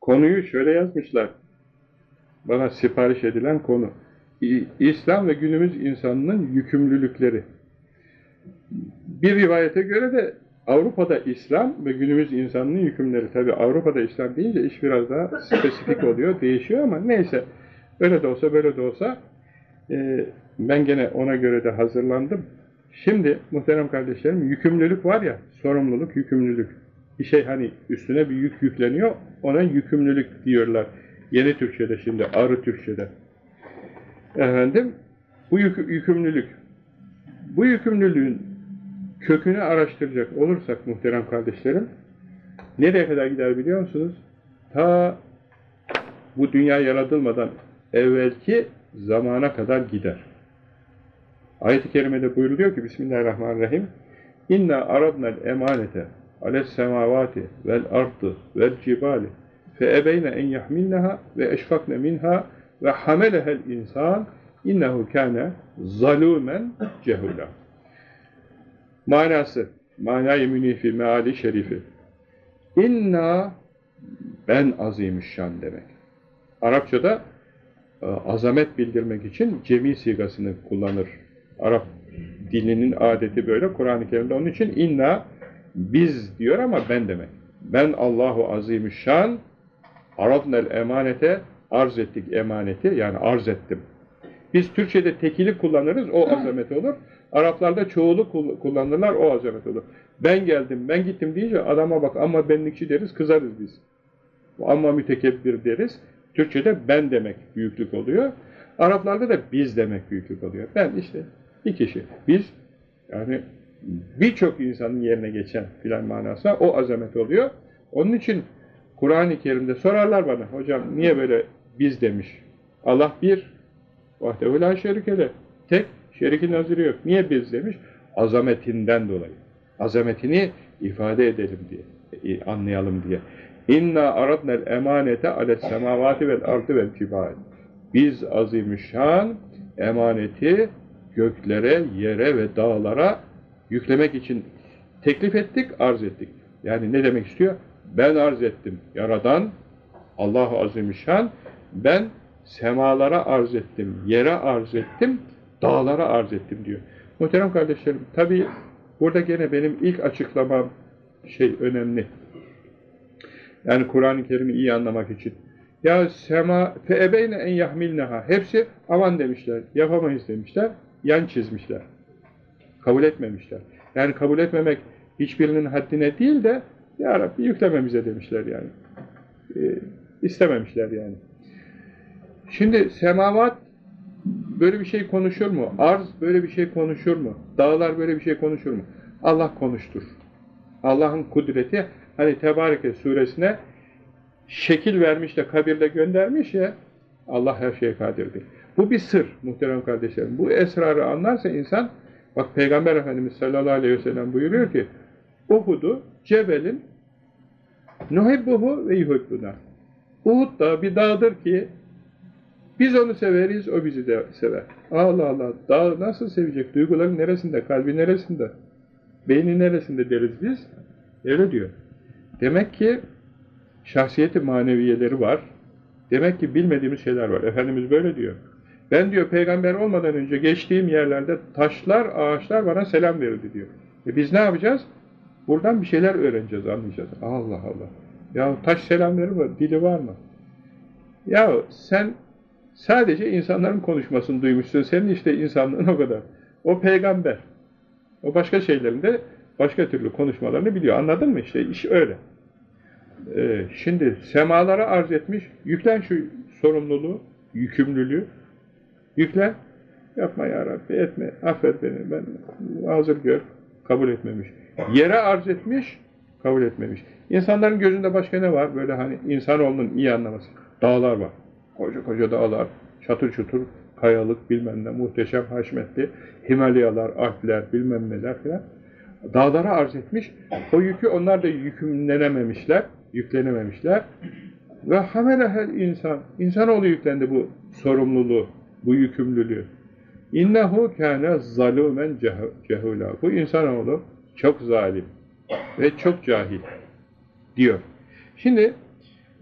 A: konuyu şöyle yazmışlar. Bana sipariş edilen konu. İslam ve günümüz insanının yükümlülükleri. Bir rivayete göre de Avrupa'da İslam ve günümüz insanının yükümleri. Tabi Avrupa'da İslam deyince iş biraz daha spesifik oluyor, değişiyor ama neyse. Öyle de olsa böyle de olsa e, ben gene ona göre de hazırlandım. Şimdi muhterem kardeşlerim yükümlülük var ya, sorumluluk, yükümlülük. Bir şey hani üstüne bir yük yükleniyor, ona yükümlülük diyorlar. Yeni Türkçe'de şimdi, arı Türkçe'de. Efendim, Bu yük, yükümlülük. Bu yükümlülüğün kökünü araştıracak olursak muhterem kardeşlerim, nereye kadar gider biliyor musunuz? Ta bu dünya yaratılmadan evvelki zamana kadar gider. Ayet-i kerimede buyuruluyor ki Bismillahirrahmanirrahim İnna aradnel emanete ales semavati vel ardı vel cibali fe ebeyne en yahmilneha ve eşfakne minha ve hamelehel insan innehu kâne zalûmen cehûlâ. Manası, manayı münifi, meali şerifi. İnna ben azimüşşan demek. Arapçada azamet bildirmek için cemi sigasını kullanır. Arap dilinin adeti böyle. Kur'an-ı Kerim'de onun için inna biz diyor ama ben demek. Ben Allahu Azimüşşan aradnel emanete arz ettik emaneti yani arz ettim. Biz Türkçe'de tekili kullanırız o azamet olur. Araplarda çoğulu kullanırlar o azamet olur. Ben geldim ben gittim deyince adama bak ama benlikçi deriz kızarız biz. Ama mütekebbir deriz. Türkçe'de ben demek büyüklük oluyor. Araplarda da biz demek büyüklük oluyor. Ben işte bir kişi. Biz yani birçok insanın yerine geçen filan manasına o azamet oluyor. Onun için Kur'an-ı Kerim'de sorarlar bana, hocam niye böyle biz demiş? Allah bir, vahdehu la şerikele, tek, şerikin nazırı yok. Niye biz demiş? Azametinden dolayı. Azametini ifade edelim diye, anlayalım diye. İnna aradnel emanete alet semavati vel ardı vel cibal. Biz azimüşşan emaneti göklere, yere ve dağlara yüklemek için teklif ettik, arz ettik. Yani ne demek istiyor? Ben arz ettim. Yaradan Allah-u Azimüşşan ben semalara arz ettim, yere arz ettim, dağlara arz ettim diyor. Muhterem kardeşlerim, tabi burada gene benim ilk açıklamam şey önemli. Yani Kur'an-ı Kerim'i iyi anlamak için. Ya sema feebeyne en yahmilneha. Hepsi aman demişler, yapamayız demişler, yan çizmişler. Kabul etmemişler. Yani kabul etmemek hiçbirinin haddine değil de Ya Rabbi yüklememize demişler yani. Ee, istememişler yani. Şimdi semavat böyle bir şey konuşur mu? Arz böyle bir şey konuşur mu? Dağlar böyle bir şey konuşur mu? Allah konuştur. Allah'ın kudreti hani Tebareke suresine şekil vermiş de kabirde göndermiş ya Allah her şeye kadirdir. Bu bir sır muhterem kardeşlerim. Bu esrarı anlarsa insan bak Peygamber Efendimiz sallallahu aleyhi ve sellem buyuruyor ki Uhud'u Cebel'in nuhibbuhu ve yuhibbuna Uhud da bir dağdır ki biz onu severiz, o bizi de sever. Allah Allah, dağ nasıl sevecek? Duyguların neresinde, kalbi neresinde? Beyni neresinde deriz biz? Öyle diyor. Demek ki şahsiyeti maneviyeleri var. Demek ki bilmediğimiz şeyler var. Efendimiz böyle diyor. Ben diyor peygamber olmadan önce geçtiğim yerlerde taşlar, ağaçlar bana selam verirdi diyor. E biz ne yapacağız? Buradan bir şeyler öğreneceğiz, anlayacağız. Allah Allah. Ya taş selam verir mi? Dili var mı? Ya sen sadece insanların konuşmasını duymuşsun. Senin işte insanlığın o kadar. O peygamber. O başka şeylerinde başka türlü konuşmalarını biliyor. Anladın mı? İşte iş öyle. Ee, şimdi semalara arz etmiş. Yüklen şu sorumluluğu, yükümlülüğü. Yüklen. Yapma ya Rabbi, etme. Affet beni. Ben hazır gör. Kabul etmemiş. Yere arz etmiş. Kabul etmemiş. İnsanların gözünde başka ne var? Böyle hani insanoğlunun iyi anlaması. Dağlar var. Koca koca dağlar. Çatır çutur kayalık bilmem ne muhteşem haşmetli Himalayalar, Alpler bilmem neler filan. Dağlara arz etmiş. O yükü onlar da yükümlenememişler, yüklenememişler. Ve hamelehel insan. İnsanoğlu yüklendi bu sorumluluğu, bu yükümlülüğü. İnnehu kâne zalûmen cehûlâ. Bu insanoğlu çok zalim ve çok cahil diyor. Şimdi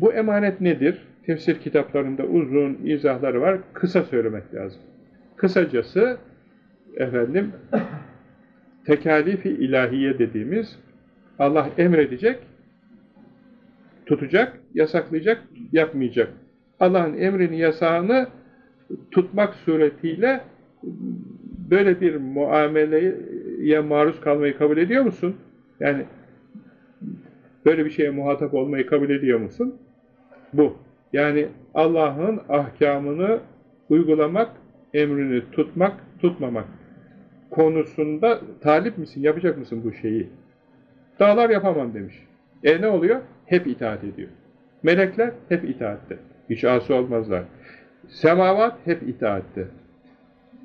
A: bu emanet nedir? Tefsir kitaplarında uzun izahları var. Kısa söylemek lazım. Kısacası efendim tekalifi ilahiye dediğimiz Allah emredecek, tutacak, yasaklayacak, yapmayacak. Allah'ın emrini, yasağını tutmak suretiyle böyle bir muameleye maruz kalmayı kabul ediyor musun? Yani böyle bir şeye muhatap olmayı kabul ediyor musun? Bu. Yani Allah'ın ahkamını uygulamak emrini tutmak, tutmamak konusunda talip misin, yapacak mısın bu şeyi? Dağlar yapamam demiş. E ne oluyor? Hep itaat ediyor. Melekler hep itaatte. Hiç asi olmazlar. Semavat hep itaatte.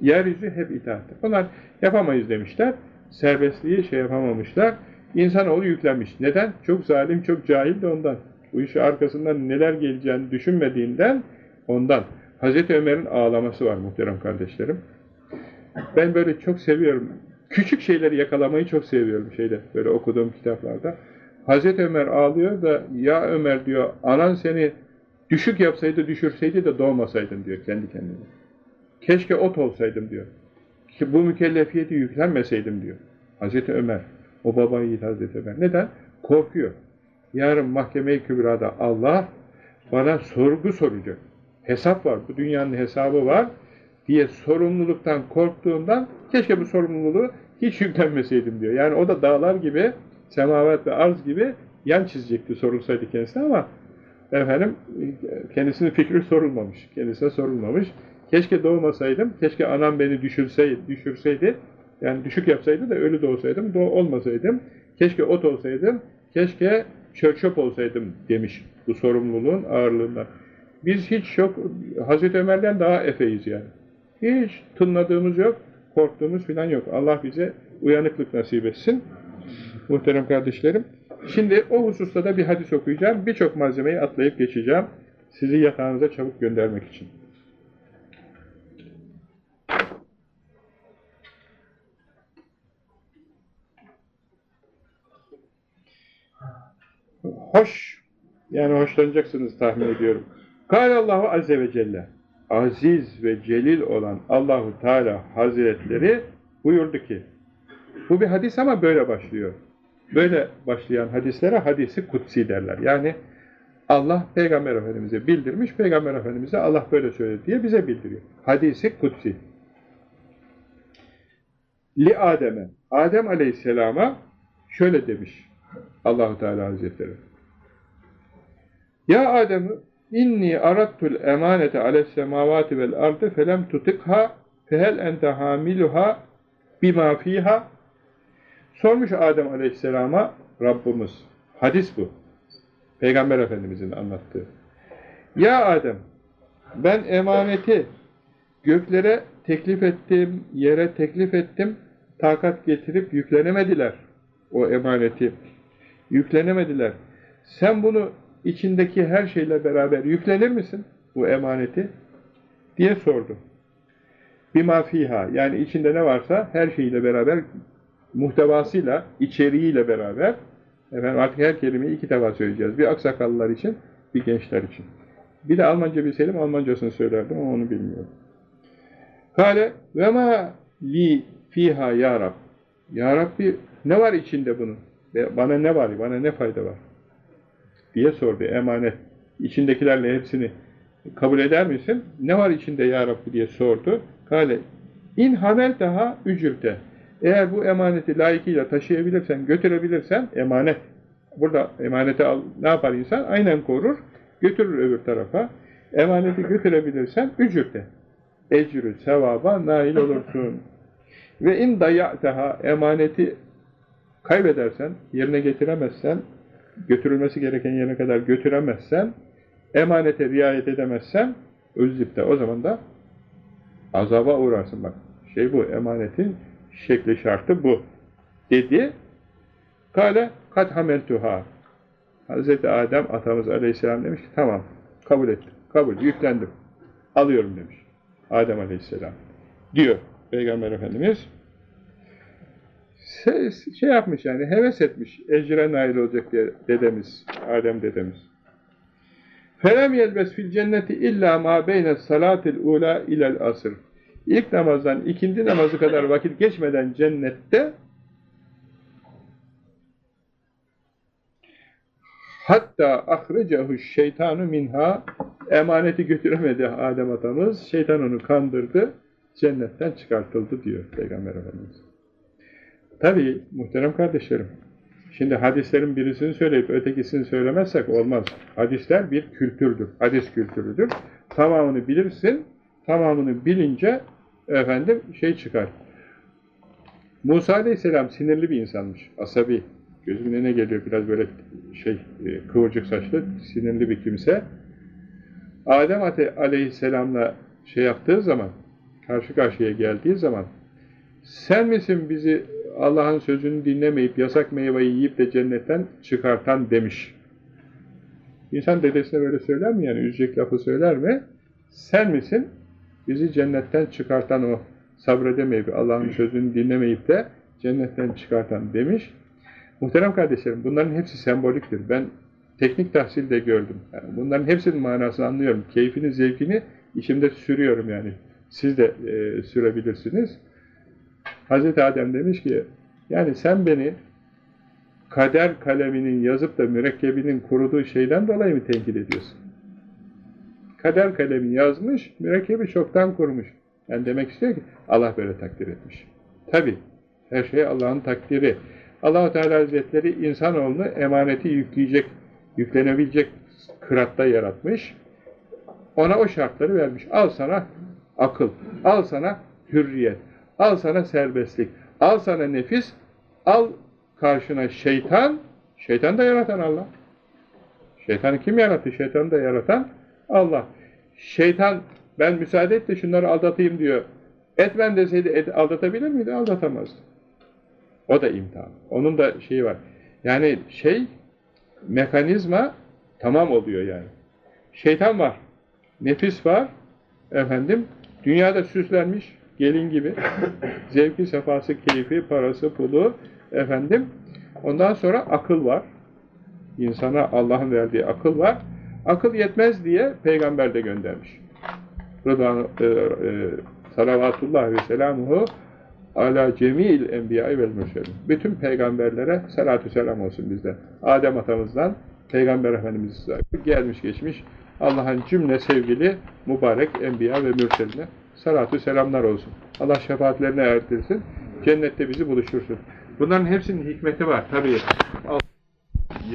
A: Yeryüzü hep itaatte. Bunlar yapamayız demişler. Serbestliği şey yapamamışlar. İnsanoğlu yüklenmiş. Neden? Çok zalim, çok cahil de ondan. Bu işi arkasından neler geleceğini düşünmediğinden ondan. Hazreti Ömer'in ağlaması var muhterem kardeşlerim. Ben böyle çok seviyorum. Küçük şeyleri yakalamayı çok seviyorum şeyde böyle okuduğum kitaplarda. Hazreti Ömer ağlıyor da ya Ömer diyor anan seni düşük yapsaydı düşürseydi de doğmasaydın diyor kendi kendine. Keşke ot olsaydım diyor. Ki bu mükellefiyeti yüklenmeseydim diyor. Hazreti Ömer. O baba yiğit Hazreti Ömer. Neden? Korkuyor. Yarın mahkeme-i kübrada Allah bana sorgu soracak. Hesap var. Bu dünyanın hesabı var diye sorumluluktan korktuğundan keşke bu sorumluluğu hiç yüklenmeseydim diyor. Yani o da dağlar gibi, semavat ve arz gibi yan çizecekti sorulsaydı kendisine ama efendim kendisinin fikri sorulmamış. Kendisine sorulmamış. Keşke doğmasaydım, keşke anam beni düşürseydi, düşürseydi yani düşük yapsaydı da ölü doğsaydım, doğ olmasaydım, keşke ot olsaydım, keşke çörçöp olsaydım demiş bu sorumluluğun ağırlığından. Biz hiç çok, Hazreti Ömer'den daha efeyiz yani. Hiç tınladığımız yok, korktuğumuz filan yok. Allah bize uyanıklık nasip etsin. Muhterem kardeşlerim. Şimdi o hususta da bir hadis okuyacağım. Birçok malzemeyi atlayıp geçeceğim. Sizi yatağınıza çabuk göndermek için. Hoş, yani hoşlanacaksınız tahmin ediyorum. Allahu Azze ve Celle aziz ve celil olan Allahu Teala Hazretleri buyurdu ki bu bir hadis ama böyle başlıyor. Böyle başlayan hadislere hadisi kutsi derler. Yani Allah Peygamber Efendimiz'e bildirmiş, Peygamber Efendimiz'e Allah böyle söyledi diye bize bildiriyor. Hadisi kutsi. Li Adem'e, Adem Aleyhisselam'a şöyle demiş Allahu Teala Hazretleri. Ya Adem İnni arattul emanete ales semavati vel ardı felem tutikha fehel ente hamiluha bima fiha Sormuş Adem Aleyhisselam'a Rabbimiz. Hadis bu. Peygamber Efendimizin anlattığı. Ya Adem ben emaneti göklere teklif ettim, yere teklif ettim, takat getirip yüklenemediler o emaneti. Yüklenemediler. Sen bunu içindeki her şeyle beraber yüklenir misin bu emaneti? diye sordu. Bima fiha yani içinde ne varsa her şeyle beraber muhtevasıyla, içeriğiyle beraber efendim artık her kelimeyi iki defa söyleyeceğiz. Bir aksakallılar için, bir gençler için. Bir de Almanca bilseydim Almancasını söylerdim ama onu bilmiyorum. Kale ve ma li fiha ya Rab. Ya Rabbi ne var içinde bunun? Bana ne var? Bana ne fayda var? Diye sordu emanet. İçindekilerle hepsini kabul eder misin? Ne var içinde ya Rabbi diye sordu. Kale in hamel daha ücürte. Eğer bu emaneti layıkıyla taşıyabilirsen, götürebilirsen emanet. Burada emaneti al, ne yapar insan? Aynen korur, götürür öbür tarafa. Emaneti götürebilirsen ücürte. Ecrü, sevaba nail olursun. Ve in daya'teha emaneti kaybedersen, yerine getiremezsen, götürülmesi gereken yere kadar götüremezsen, emanete riayet edemezsen, özlipte o zaman da azaba uğrarsın. Bak, şey bu, emanetin şekli şartı bu. Dedi, kale kat hameltuha. Hz. Adem atamız aleyhisselam demiş ki, tamam, kabul ettim, kabul, yüklendim, alıyorum demiş. Adem aleyhisselam. Diyor Peygamber Efendimiz şey yapmış yani heves etmiş. Ecre nail olacak diye dedemiz, Adem dedemiz. Felem yelbes fil cenneti illa ma beyne salatil ula ilel asr. İlk namazdan ikindi namazı kadar vakit geçmeden cennette hatta ahrecahu şeytanu minha emaneti götüremedi Adem atamız. Şeytan onu kandırdı. Cennetten çıkartıldı diyor Peygamber Efendimiz. Tabi muhterem kardeşlerim, şimdi hadislerin birisini söyleyip ötekisini söylemezsek olmaz. Hadisler bir kültürdür, hadis kültürüdür. Tamamını bilirsin, tamamını bilince efendim şey çıkar. Musa aleyhisselam sinirli bir insanmış, asabi. Gözümün ne geliyor biraz böyle şey e, kıvırcık saçlı, sinirli bir kimse. Adem aleyhisselamla şey yaptığı zaman, karşı karşıya geldiği zaman, sen misin bizi Allah'ın sözünü dinlemeyip yasak meyveyi yiyip de cennetten çıkartan demiş. İnsan dedesine böyle söyler mi yani? Üzecek lafı söyler mi? Sen misin bizi cennetten çıkartan o sabredemeyip Allah'ın sözünü dinlemeyip de cennetten çıkartan demiş. Muhterem kardeşlerim bunların hepsi semboliktir. Ben teknik tahsilde gördüm. Yani bunların hepsinin manasını anlıyorum. Keyfini, zevkini içimde sürüyorum yani. Siz de e, sürebilirsiniz. Hazreti Adem demiş ki yani sen beni kader kaleminin yazıp da mürekkebinin kuruduğu şeyden dolayı mı tenkit ediyorsun? Kader kalemi yazmış, mürekkebi çoktan kurmuş. Yani demek istiyor ki Allah böyle takdir etmiş. Tabi her şey Allah'ın takdiri. allah Teala Hazretleri insanoğlunu emaneti yükleyecek, yüklenebilecek kıratta yaratmış. Ona o şartları vermiş. Al sana akıl, al sana hürriyet, al sana serbestlik, al sana nefis, al karşına şeytan, şeytan da yaratan Allah. Şeytanı kim yarattı? Şeytanı da yaratan Allah. Şeytan ben müsaade et de şunları aldatayım diyor. Etmem deseydi et, aldatabilir miydi? Aldatamazdı. O da imtihan. Onun da şeyi var. Yani şey, mekanizma tamam oluyor yani. Şeytan var, nefis var, efendim, dünyada süslenmiş, gelin gibi, zevki, sefası, keyfi, parası, pulu, efendim, ondan sonra akıl var. İnsana Allah'ın verdiği akıl var. Akıl yetmez diye peygamber de göndermiş. Rıdvan, e, e, salavatullah ve selamuhu ala cemil enbiya vel mürselin. Bütün peygamberlere salatü selam olsun bizden. Adem atamızdan peygamber efendimiz gelmiş geçmiş Allah'ın cümle sevgili mübarek enbiya ve mürseline salatü selamlar olsun. Allah şefaatlerine erdirsin. Cennette bizi buluştursun. Bunların hepsinin hikmeti var. Tabii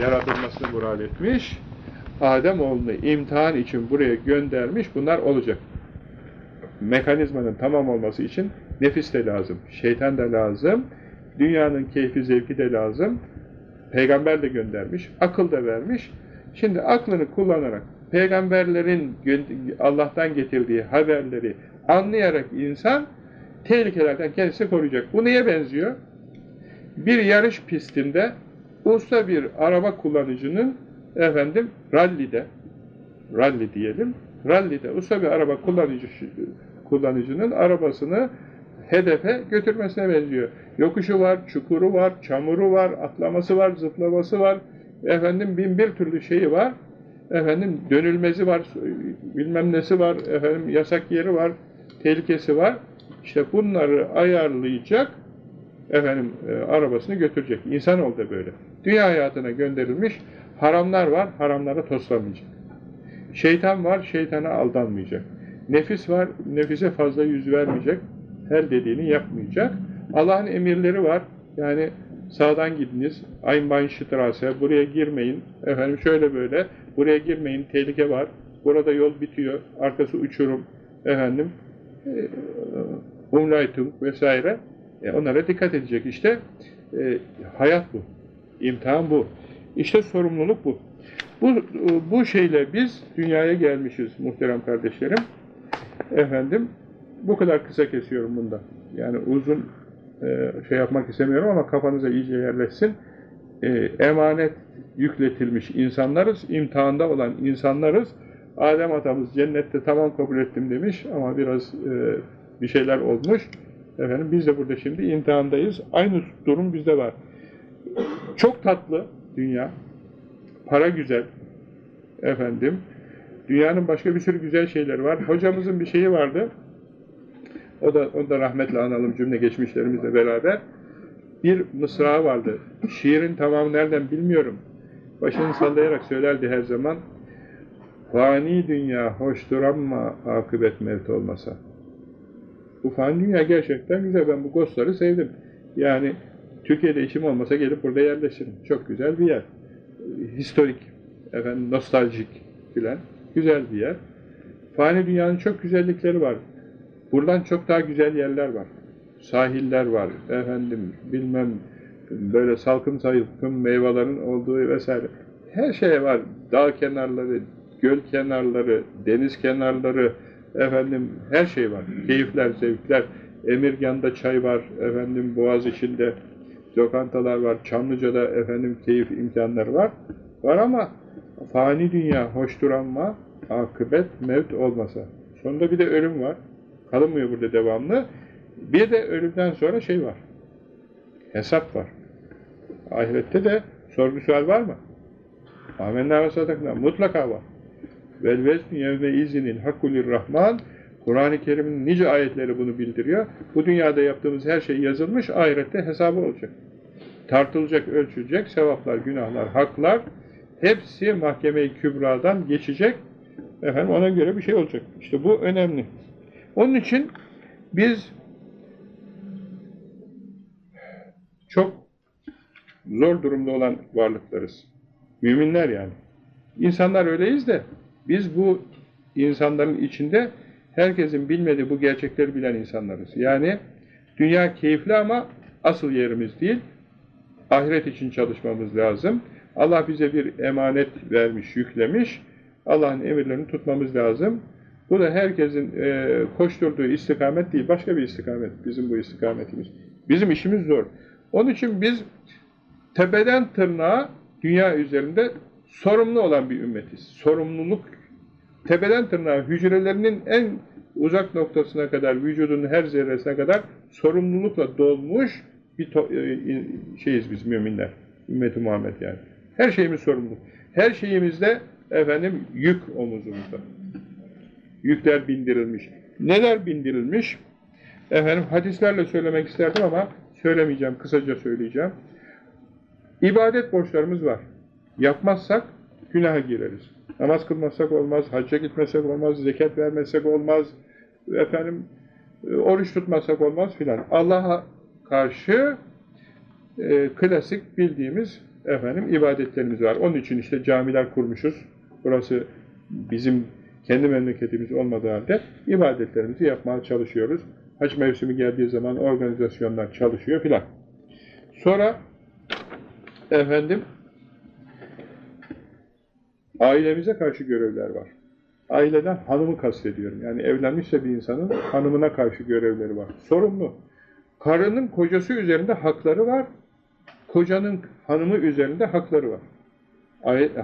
A: yaratılmasını murad etmiş. Adem oğlunu imtihan için buraya göndermiş. Bunlar olacak. Mekanizmanın tamam olması için nefis de lazım, şeytan da lazım, dünyanın keyfi zevki de lazım, peygamber de göndermiş, akıl da vermiş. Şimdi aklını kullanarak peygamberlerin Allah'tan getirdiği haberleri anlayarak insan tehlikelerden kendisini koruyacak. Bu neye benziyor? Bir yarış pistinde usta bir araba kullanıcının efendim rallide ralli diyelim rallide usta bir araba kullanıcı, kullanıcının arabasını hedefe götürmesine benziyor. Yokuşu var, çukuru var, çamuru var, atlaması var, zıplaması var. Efendim bin bir türlü şeyi var. Efendim dönülmezi var, bilmem nesi var, efendim yasak yeri var, tehlikesi var. İşte bunları ayarlayacak, efendim e, arabasını götürecek. İnsanoğlu da böyle. Dünya hayatına gönderilmiş haramlar var, haramlara toslamayacak. Şeytan var, şeytana aldanmayacak. Nefis var, nefise fazla yüz vermeyecek. Her dediğini yapmayacak. Allah'ın emirleri var. Yani sağdan gidiniz, Einbeinstraße, buraya girmeyin, efendim şöyle böyle, buraya girmeyin, tehlike var, burada yol bitiyor, arkası uçurum, efendim, Umleitung vesaire, e, onlara dikkat edecek. İşte e, hayat bu, imtihan bu, işte sorumluluk bu. Bu, bu şeyle biz dünyaya gelmişiz muhterem kardeşlerim. Efendim, bu kadar kısa kesiyorum bunda. Yani uzun e, şey yapmak istemiyorum ama kafanıza iyice yerleşsin. E, emanet yükletilmiş insanlarız, imtihanda olan insanlarız. Adem atamız cennette tamam kabul ettim demiş ama biraz e, bir şeyler olmuş. Efendim biz de burada şimdi imtihandayız. Aynı durum bizde var. Çok tatlı dünya. Para güzel. Efendim. Dünyanın başka bir sürü güzel şeyleri var. Hocamızın bir şeyi vardı. O da, onu da rahmetle analım cümle geçmişlerimizle beraber. Bir mısra vardı. Şiirin tamamı nereden bilmiyorum. Başını sallayarak söylerdi her zaman. Fani dünya hoştur ama akıbet mevt olmasa. Bu fani dünya gerçekten güzel. Ben bu ghostları sevdim. Yani Türkiye'de işim olmasa gelip burada yerleşirim. Çok güzel bir yer. Historik, efendim nostaljik filan. Güzel bir yer. Fani dünyanın çok güzellikleri var. Buradan çok daha güzel yerler var. Sahiller var, efendim bilmem böyle salkım salkım meyvelerin olduğu vesaire. Her şey var. Dağ kenarları, göl kenarları, deniz kenarları, efendim her şey var. Keyifler, zevkler. Emirgan'da çay var, efendim Boğaz içinde lokantalar var. Çamlıca'da efendim keyif imkanları var. Var ama fani dünya hoş duranma, akıbet, mevt olmasa. Sonunda bir de ölüm var. Kalınmıyor burada devamlı. Bir de ölümden sonra şey var. Hesap var. Ahirette de sorgu sual var mı? Amenna ve sadakna. Mutlaka var. Vel vezn yevme izinil hakkulir rahman Kur'an-ı Kerim'in nice ayetleri bunu bildiriyor. Bu dünyada yaptığımız her şey yazılmış, ahirette hesabı olacak. Tartılacak, ölçülecek, sevaplar, günahlar, haklar hepsi mahkeme-i kübradan geçecek. Efendim ona göre bir şey olacak. İşte bu önemli. Onun için biz çok zor durumda olan varlıklarız. Müminler yani. İnsanlar öyleyiz de biz bu insanların içinde herkesin bilmediği bu gerçekleri bilen insanlarız. Yani dünya keyifli ama asıl yerimiz değil. Ahiret için çalışmamız lazım. Allah bize bir emanet vermiş, yüklemiş. Allah'ın emirlerini tutmamız lazım. Bu da herkesin e, koşturduğu istikamet değil, başka bir istikamet bizim bu istikametimiz. Bizim işimiz zor. Onun için biz tepeden tırnağa dünya üzerinde sorumlu olan bir ümmetiz. Sorumluluk tepeden tırnağa hücrelerinin en uzak noktasına kadar, vücudun her zerresine kadar sorumlulukla dolmuş bir e, şeyiz biz müminler. Ümmeti Muhammed yani. Her şeyimiz sorumluluk. Her şeyimizde efendim yük omuzumuzda. Yükler bindirilmiş. Neler bindirilmiş? Efendim hadislerle söylemek isterdim ama söylemeyeceğim, kısaca söyleyeceğim. İbadet borçlarımız var. Yapmazsak günaha gireriz. Namaz kılmazsak olmaz, hacca gitmezsek olmaz, zekat vermezsek olmaz, efendim e, oruç tutmazsak olmaz filan. Allah'a karşı e, klasik bildiğimiz efendim ibadetlerimiz var. Onun için işte camiler kurmuşuz. Burası bizim kendi memleketimiz olmadığı halde ibadetlerimizi yapmaya çalışıyoruz. Hac mevsimi geldiği zaman organizasyonlar çalışıyor filan. Sonra efendim ailemize karşı görevler var. Aileden hanımı kastediyorum. Yani evlenmişse bir insanın hanımına karşı görevleri var. Sorumlu. Karının kocası üzerinde hakları var. Kocanın hanımı üzerinde hakları var.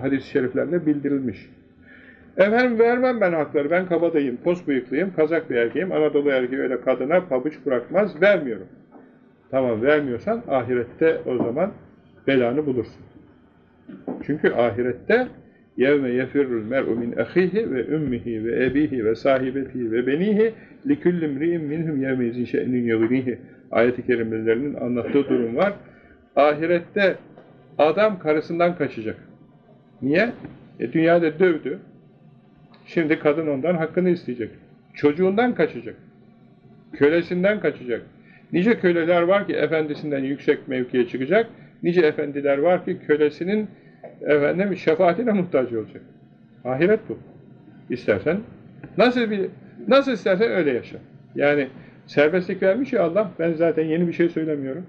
A: Hadis-i şeriflerle bildirilmiş. Efendim vermem ben hakları. Ben kabadayım, pos bıyıklıyım, kazak bir erkeğim. Anadolu erkeği öyle kadına pabuç bırakmaz. Vermiyorum. Tamam vermiyorsan ahirette o zaman belanı bulursun. Çünkü ahirette يَوْمَ يَفِرُّ الْمَرْءُ مِنْ اَخِيهِ وَاُمِّهِ وَاَب۪يهِ وَسَاهِبَتِهِ وَبَن۪يهِ لِكُلِّ مْرِئٍ مِنْهُمْ يَوْمَيْزٍ شَأْنٍ يَغْرِيهِ Ayet-i kerimelerinin anlattığı durum var. Ahirette adam karısından kaçacak. Niye? E, dünyada dövdü. Şimdi kadın ondan hakkını isteyecek. Çocuğundan kaçacak. Kölesinden kaçacak. Nice köleler var ki efendisinden yüksek mevkiye çıkacak. Nice efendiler var ki kölesinin efendim şefaatine muhtaç olacak. Ahiret bu. İstersen nasıl bir nasıl istersen öyle yaşa. Yani serbestlik vermiş ya Allah. Ben zaten yeni bir şey söylemiyorum.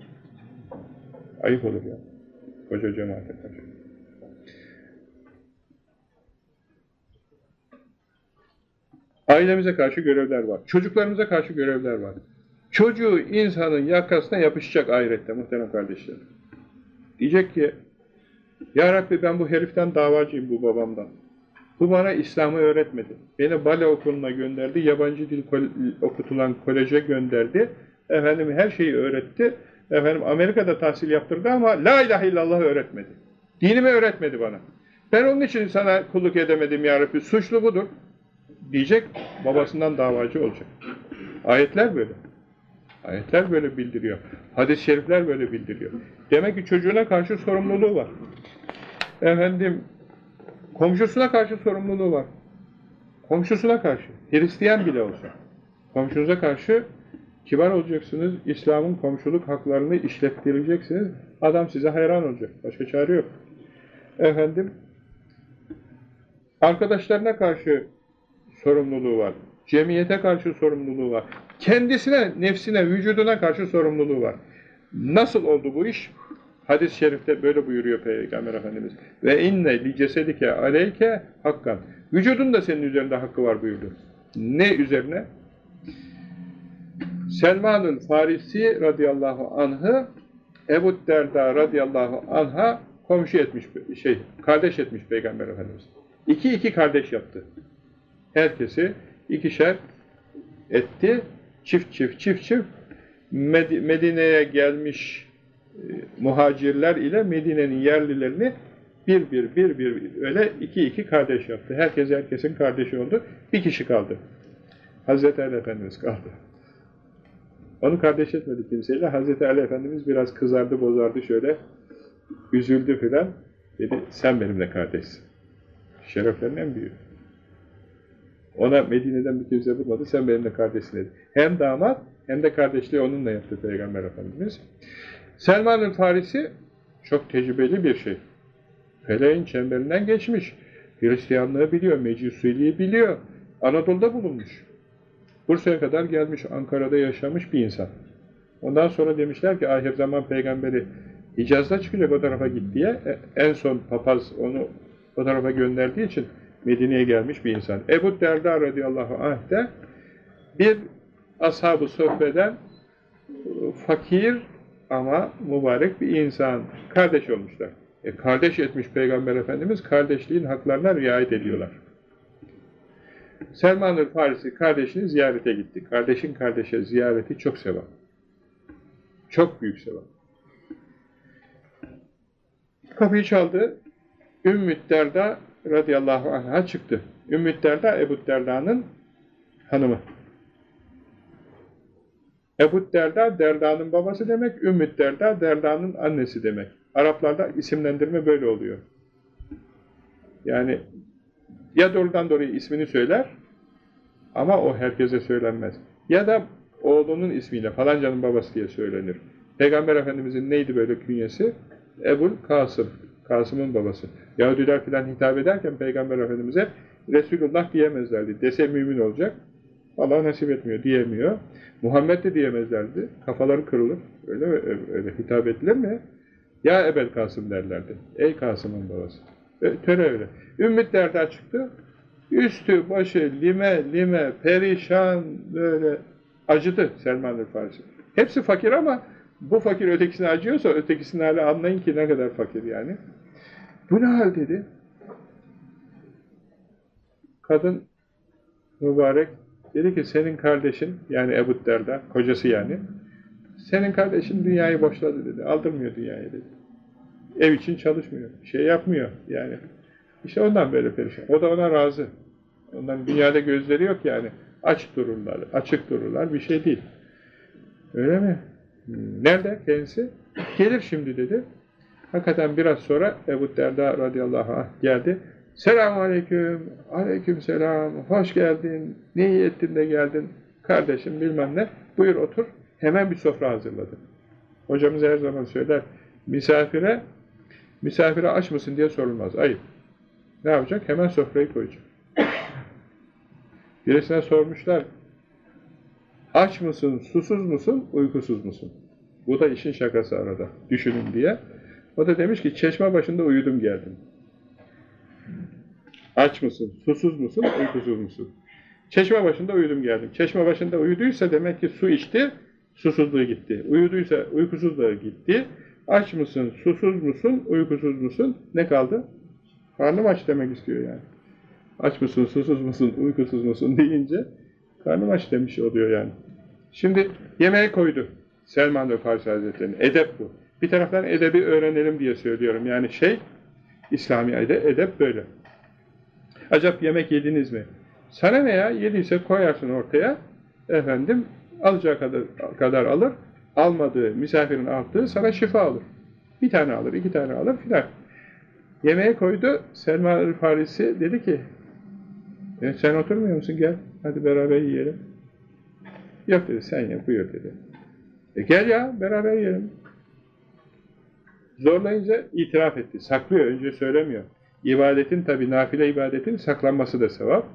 A: Ayıp olur ya. Koca cemaate karşı. Ailemize karşı görevler var. Çocuklarımıza karşı görevler var. Çocuğu insanın yakasına yapışacak ahirette muhterem kardeşler. Diyecek ki Ya Rabbi ben bu heriften davacıyım bu babamdan. Bu bana İslam'ı öğretmedi. Beni bale okuluna gönderdi, yabancı dil okutulan koleje gönderdi. Efendim her şeyi öğretti. Efendim Amerika'da tahsil yaptırdı ama la ilahe illallah öğretmedi. Dinimi öğretmedi bana. Ben onun için sana kulluk edemedim ya Rabbi. Suçlu budur. Diyecek, babasından davacı olacak. Ayetler böyle. Ayetler böyle bildiriyor. Hadis-i şerifler böyle bildiriyor. Demek ki çocuğuna karşı sorumluluğu var. Efendim, komşusuna karşı sorumluluğu var. Komşusuna karşı. Hristiyan bile olsa. Komşunuza karşı kibar olacaksınız. İslam'ın komşuluk haklarını işlettireceksiniz. Adam size hayran olacak. Başka çare yok. Efendim, arkadaşlarına karşı sorumluluğu var. Cemiyete karşı sorumluluğu var. Kendisine, nefsine, vücuduna karşı sorumluluğu var. Nasıl oldu bu iş? Hadis-i şerifte böyle buyuruyor Peygamber Efendimiz. Ve inne li cesedike aleyke hakkan. Vücudun da senin üzerinde hakkı var buyurdu. Ne üzerine? Selman'ın Farisi radıyallahu anh'ı Ebu Derda radıyallahu anh'a komşu etmiş, şey, kardeş etmiş Peygamber Efendimiz. İki iki kardeş yaptı. Herkesi ikişer etti. Çift çift çift çift Medine'ye gelmiş e, muhacirler ile Medine'nin yerlilerini bir bir bir bir öyle iki iki kardeş yaptı. Herkes herkesin kardeşi oldu. Bir kişi kaldı. Hazreti Ali Efendimiz kaldı. Onu kardeş etmedi kimseyle. Hazreti Ali Efendimiz biraz kızardı, bozardı şöyle. Üzüldü filan. Dedi, sen benimle kardeşsin. Şereflerin en büyüğü. Ona Medine'den bir kimse bulmadı, sen benimle kardeşsin dedi. Hem damat hem de kardeşliği onunla yaptı Peygamber Efendimiz. Selman-ı Farisi çok tecrübeli bir şey. Feleğin çemberinden geçmiş. Hristiyanlığı biliyor, Mecusiliği biliyor. Anadolu'da bulunmuş. Bursa'ya kadar gelmiş, Ankara'da yaşamış bir insan. Ondan sonra demişler ki ahir zaman peygamberi Hicaz'da çıkacak o tarafa git diye. E, en son papaz onu o tarafa gönderdiği için Medine'ye gelmiş bir insan. Ebu Derda radıyallahu anh de bir ashab-ı sohbeden fakir ama mübarek bir insan. Kardeş olmuşlar. E, kardeş etmiş Peygamber Efendimiz kardeşliğin haklarına riayet ediyorlar. Selman-ı Farisi kardeşini ziyarete gitti. Kardeşin kardeşe ziyareti çok sevap. Çok büyük sevap. Kapıyı çaldı. Ümmü Derda radıyallahu anh'a çıktı. Ümmü Derda Ebu Derda'nın hanımı. Ebu Derda, Derda'nın babası demek, Ümmü Derda, Derda'nın annesi demek. Araplarda isimlendirme böyle oluyor. Yani ya doğrudan doğruya ismini söyler ama o herkese söylenmez. Ya da oğlunun ismiyle falancanın babası diye söylenir. Peygamber Efendimizin neydi böyle künyesi? Ebul Kasım. Kasım'ın babası. Yahudiler filan hitap ederken Peygamber Efendimiz'e Resulullah diyemezlerdi. Dese mümin olacak. Allah nasip etmiyor, diyemiyor. Muhammed de diyemezlerdi. Kafaları kırılır. Öyle öyle hitap edilir mi? Ya Ebel Kasım derlerdi. Ey Kasım'ın babası. Töre öyle. Ümmit derdi çıktı. Üstü, başı, lime, lime, perişan, böyle acıdı Selman-ı Farisi. Hepsi fakir ama bu fakir ötekisine acıyorsa ötekisini hali anlayın ki ne kadar fakir yani. Bu ne hal dedi. Kadın mübarek dedi ki senin kardeşin yani Ebu Derda, kocası yani senin kardeşin dünyayı boşladı dedi. Aldırmıyor dünyayı dedi. Ev için çalışmıyor. Şey yapmıyor yani. İşte ondan böyle perişan. O da ona razı. Ondan dünyada gözleri yok yani. Aç dururlar, açık dururlar. Bir şey değil. Öyle mi? Nerede kendisi? Gelir şimdi dedi. Hakikaten biraz sonra Ebu Derda radıyallahu anh geldi. Selamun aleyküm, aleyküm selam, hoş geldin, ne iyi ettin de geldin, kardeşim bilmem ne, buyur otur. Hemen bir sofra hazırladı. Hocamız her zaman söyler, misafire, misafire aç mısın diye sorulmaz, ayıp. Ne yapacak? Hemen sofrayı koyacak. Birisine sormuşlar, aç mısın, susuz musun, uykusuz musun? Bu da işin şakası arada, düşünün diye. O da demiş ki, çeşme başında uyudum geldim. Aç mısın, susuz musun, uykusuz musun? Çeşme başında uyudum geldim. Çeşme başında uyuduysa demek ki su içti, susuzluğu gitti. Uyuduysa uykusuzluğu gitti. Aç mısın, susuz musun, uykusuz musun? Ne kaldı? Karnım aç demek istiyor yani. Aç mısın, susuz musun, uykusuz musun deyince karnım aç demiş oluyor yani. Şimdi yemeğe koydu Selman ve Farsi Hazretleri'nin. Edep bu. Bir taraftan edebi öğrenelim diye söylüyorum. Yani şey, İslami edep böyle. Acaba yemek yediniz mi? Sana ne ya? Yediyse koyarsın ortaya. Efendim alacağı kadar, kadar alır. Almadığı, misafirin aldığı sana şifa alır. Bir tane alır, iki tane alır filan. Yemeğe koydu. Selman Farisi dedi ki e, sen oturmuyor musun? Gel. Hadi beraber yiyelim. Yok dedi. Sen ye. Buyur dedi. E gel ya. Beraber yiyelim. Zorlayınca itiraf etti. Saklıyor. Önce söylemiyor. İbadetin tabi nafile ibadetin saklanması da sevap.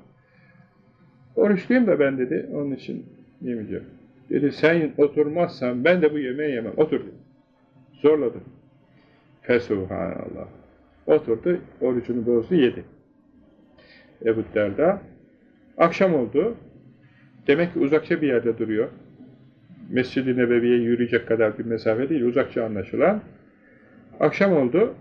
A: Oruçluyum da ben dedi. Onun için yemeyeceğim. Dedi sen oturmazsan ben de bu yemeği yemem. Otur. Zorladı. Fesubhanallah. Oturdu, orucunu bozdu, yedi. Ebu Derda. Akşam oldu. Demek ki uzakça bir yerde duruyor. Mescid-i Nebevi'ye yürüyecek kadar bir mesafe değil, uzakça anlaşılan. Akşam oldu,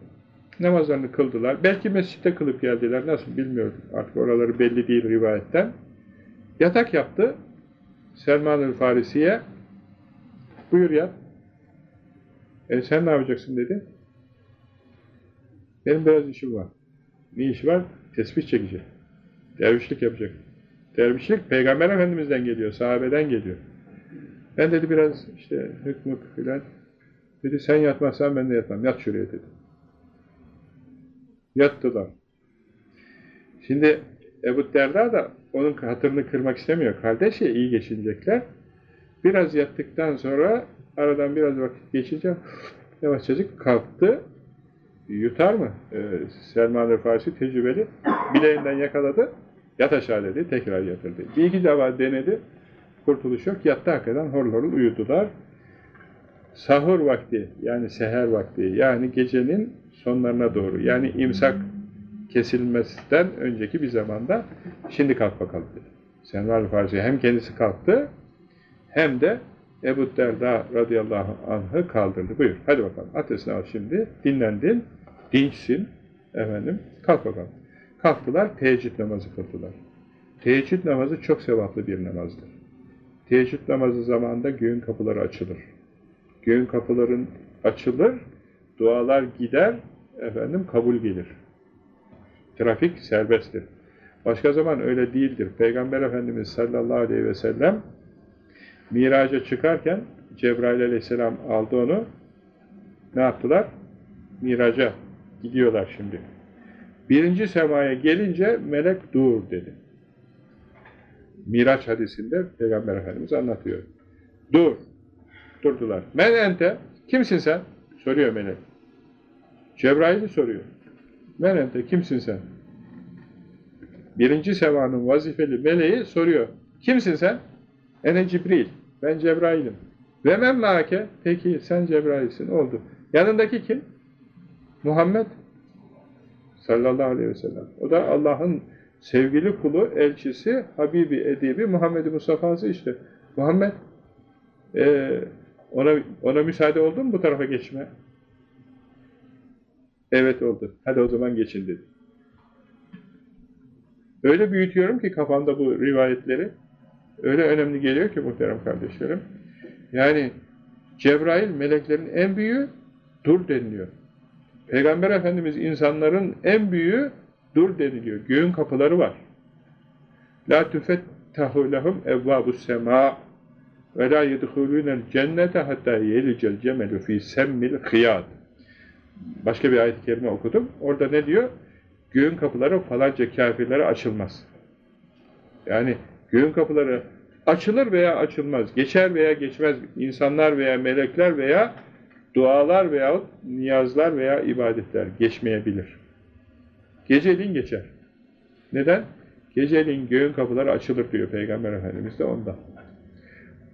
A: namazlarını kıldılar. Belki mescitte kılıp geldiler, nasıl bilmiyorum. Artık oraları belli değil rivayetten. Yatak yaptı, Selman-ı Farisi'ye. Buyur yat. E sen ne yapacaksın dedi. Benim biraz işim var. Ne işi var? Tesbih çekecek. Dervişlik yapacak. Dervişlik Peygamber Efendimiz'den geliyor, sahabeden geliyor. Ben dedi biraz işte hükmük filan. Dedi sen yatmazsan ben de yatmam. Yat şuraya dedi. Yattılar. Şimdi Ebu Derda da onun hatırını kırmak istemiyor. Kardeşi iyi geçinecekler. Biraz yattıktan sonra aradan biraz vakit geçince yavaşçacık kalktı. Yutar mı? Ee, Selman-ı Farsi tecrübeli. Bileğinden yakaladı. Yat aşağı dedi. Tekrar yatırdı. Bir iki defa denedi. Kurtuluş yok. Yattı hakikaten horul uyudular. Sahur vakti yani seher vakti yani gecenin sonlarına doğru yani imsak kesilmesinden önceki bir zamanda şimdi kalk bakalım dedi. Selman-ı Farsi hem kendisi kalktı hem de Ebu Derda radıyallahu anh'ı kaldırdı. Buyur hadi bakalım abdestini al şimdi dinlendin dinçsin efendim kalk bakalım. Kalktılar teheccüd namazı kıldılar. Teheccüd namazı çok sevaplı bir namazdır. Teheccüd namazı zamanında göğün kapıları açılır. Göğün kapıların açılır, dualar gider, efendim kabul gelir. Trafik serbesttir. Başka zaman öyle değildir. Peygamber Efendimiz sallallahu aleyhi ve sellem miraca çıkarken Cebrail aleyhisselam aldı onu. Ne yaptılar? Miraca gidiyorlar şimdi. Birinci semaya gelince melek dur dedi. Miraç hadisinde Peygamber Efendimiz anlatıyor. Dur. Durdular. Men ente. Kimsin sen? Soruyor melek. Cebrail'i soruyor. Men ente. Kimsin sen? Birinci sevanın vazifeli meleği soruyor. Kimsin sen? Ene Cibril. Ben Cebrail'im. Ve men mâke. Peki sen Cebrail'sin. Oldu. Yanındaki kim? Muhammed. Sallallahu aleyhi ve sellem. O da Allah'ın sevgili kulu, elçisi, Habibi, Edibi, Muhammed-i Mustafa'sı işte. Muhammed, e, ona, ona müsaade oldu mu bu tarafa geçme? Evet oldu. Hadi o zaman geçin dedi. Öyle büyütüyorum ki kafamda bu rivayetleri. Öyle önemli geliyor ki muhterem kardeşlerim. Yani Cebrail meleklerin en büyüğü dur deniliyor. Peygamber Efendimiz insanların en büyüğü dur deniliyor. Göğün kapıları var. La tufettahu lehum evvabus sema ve la yedhulûnel cennete hatta yelicel cemelu fî semmil. Başka bir ayet-i kerime okudum. Orada ne diyor? Göğün kapıları falanca kafirlere açılmaz. Yani göğün kapıları açılır veya açılmaz. Geçer veya geçmez. İnsanlar veya melekler veya dualar veya niyazlar veya ibadetler geçmeyebilir. Geceliğin geçer. Neden? Geceliğin göğün kapıları açılır diyor Peygamber Efendimiz de ondan.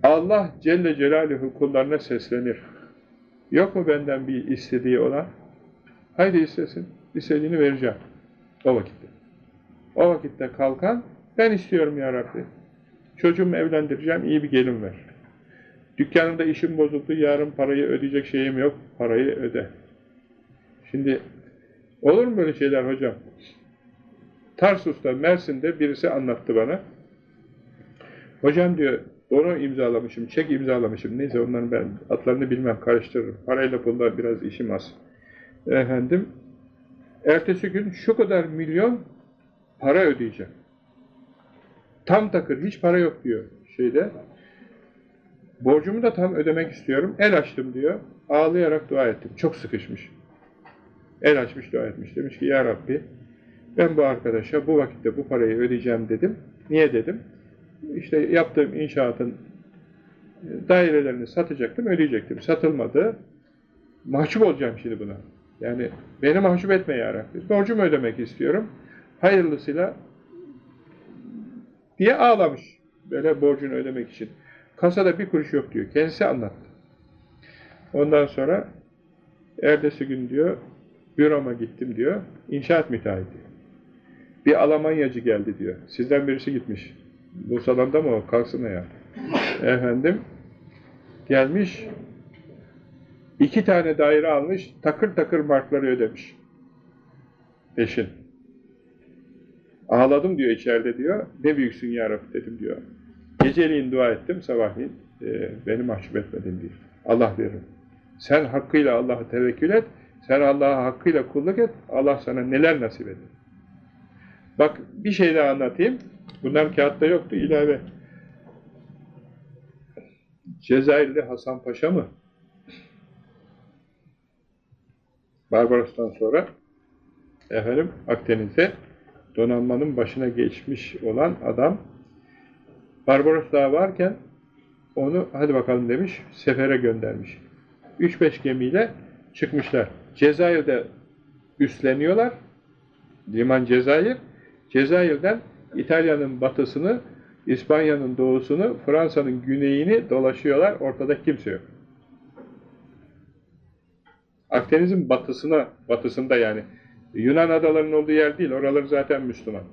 A: Allah Celle Celaluhu kullarına seslenir. Yok mu benden bir istediği olan? Haydi istesin. İstediğini vereceğim. O vakitte. O vakitte kalkan, ben istiyorum ya Rabbi. Çocuğumu evlendireceğim, iyi bir gelin ver. Dükkanımda işim bozuldu, yarın parayı ödeyecek şeyim yok, parayı öde. Şimdi olur mu böyle şeyler hocam? Tarsus'ta, Mersin'de birisi anlattı bana. Hocam diyor, onu imzalamışım, çek imzalamışım. Neyse onların ben adlarını bilmem, karıştırırım. Parayla pulla biraz işim az. Efendim, ertesi gün şu kadar milyon para ödeyeceğim. Tam takır, hiç para yok diyor şeyde. Borcumu da tam ödemek istiyorum. El açtım diyor. Ağlayarak dua ettim. Çok sıkışmış. El açmış dua etmiş. Demiş ki ya Rabbi ben bu arkadaşa bu vakitte bu parayı ödeyeceğim dedim. Niye dedim? İşte yaptığım inşaatın dairelerini satacaktım, ödeyecektim. Satılmadı. Mahcup olacağım şimdi buna. Yani beni mahcup etme ya. Borcumu ödemek istiyorum. Hayırlısıyla diye ağlamış. Böyle borcunu ödemek için. Kasada bir kuruş yok diyor. Kendisi anlattı. Ondan sonra ertesi gün diyor büroma gittim diyor. İnşaat müteahhiti. Bir Almanyacı geldi diyor. Sizden birisi gitmiş. Bu salonda mı o? Kalksın ya. Efendim gelmiş iki tane daire almış takır takır markları ödemiş. Peşin. Ağladım diyor içeride diyor. Ne büyüksün ya Rabbi dedim diyor. Geceliğin dua ettim sabahleyin. E, beni mahcup etmedin diyor. Allah verir. Sen hakkıyla Allah'a tevekkül et. Sen Allah'a hakkıyla kulluk et. Allah sana neler nasip eder. Bak bir şey daha anlatayım. Bunlar kağıtta yoktu ilave. Cezayirli Hasan Paşa mı? Barbaros'tan sonra efendim Akdeniz'de donanmanın başına geçmiş olan adam Barbaros daha varken onu hadi bakalım demiş, sefere göndermiş. 3-5 gemiyle çıkmışlar. Cezayir'de üstleniyorlar. Liman Cezayir. Cezayir'den İtalya'nın batısını, İspanya'nın doğusunu, Fransa'nın güneyini dolaşıyorlar. Ortada kimse yok. Akdeniz'in batısına, batısında yani. Yunan adalarının olduğu yer değil. Oraları zaten Müslüman.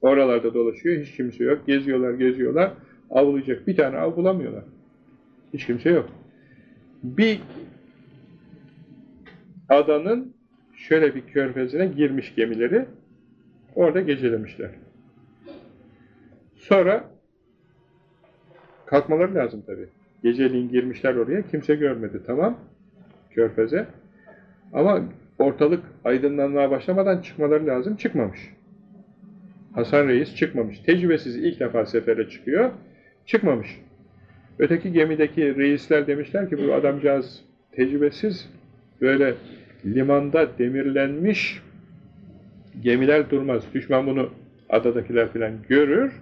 A: Oralarda dolaşıyor. Hiç kimse yok. Geziyorlar, geziyorlar. Avlayacak bir tane av bulamıyorlar. Hiç kimse yok. Bir adanın şöyle bir körfezine girmiş gemileri. Orada gecelemişler. Sonra kalkmaları lazım tabi. Geceliğin girmişler oraya. Kimse görmedi. Tamam. Körfeze. Ama ortalık aydınlanmaya başlamadan çıkmaları lazım. Çıkmamış. Hasan Reis çıkmamış. Tecrübesiz ilk defa sefere çıkıyor. Çıkmamış. Öteki gemideki reisler demişler ki bu adamcağız tecrübesiz böyle limanda demirlenmiş gemiler durmaz. Düşman bunu adadakiler falan görür.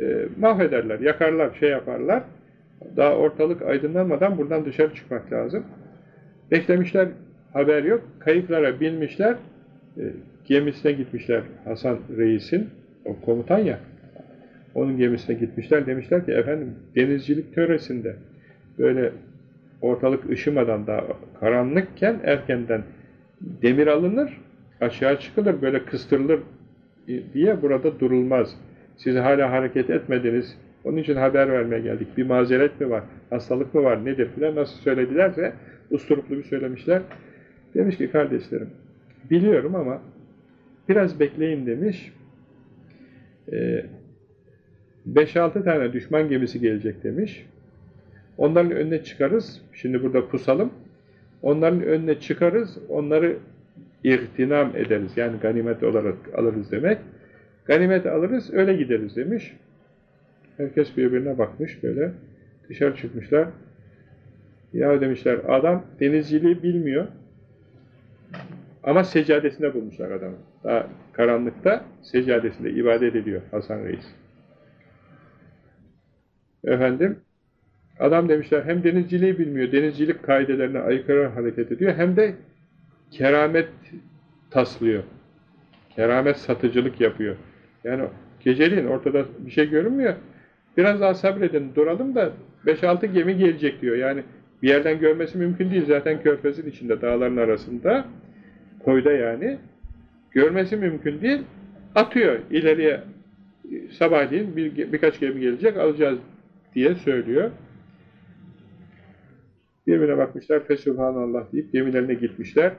A: E, mahvederler, yakarlar, şey yaparlar. Daha ortalık aydınlanmadan buradan dışarı çıkmak lazım. Beklemişler, haber yok. Kayıklara binmişler. E, gemisine gitmişler Hasan Reis'in, o komutan ya. Onun gemisine gitmişler. Demişler ki efendim denizcilik töresinde böyle ortalık ışımadan daha karanlıkken erkenden demir alınır, aşağı çıkılır, böyle kıstırılır diye burada durulmaz. Siz hala hareket etmediniz, onun için haber vermeye geldik. Bir mazeret mi var, hastalık mı var, nedir filan nasıl söyledilerse usturuplu bir söylemişler. Demiş ki kardeşlerim, biliyorum ama biraz bekleyin demiş. 5-6 tane düşman gemisi gelecek demiş. Onların önüne çıkarız. Şimdi burada pusalım. Onların önüne çıkarız. Onları ihtinam ederiz. Yani ganimet olarak alırız demek. Ganimet alırız, öyle gideriz demiş. Herkes birbirine bakmış böyle. Dışarı çıkmışlar. Ya demişler, adam denizciliği bilmiyor. Ama seccadesinde bulmuşlar adamı. Daha karanlıkta seccadesinde ibadet ediyor Hasan Reis. Efendim, adam demişler hem denizciliği bilmiyor, denizcilik kaidelerine aykırı hareket ediyor, hem de keramet taslıyor. Keramet satıcılık yapıyor. Yani geceliğin ortada bir şey görünmüyor. Biraz daha sabredin, duralım da 5-6 gemi gelecek diyor. Yani bir yerden görmesi mümkün değil. Zaten körfezin içinde, dağların arasında, koyda yani. Görmesi mümkün değil. Atıyor ileriye sabahleyin bir, birkaç gemi gelecek, alacağız diye söylüyor. Birbirine bakmışlar, Fesubhanallah deyip gemilerine gitmişler.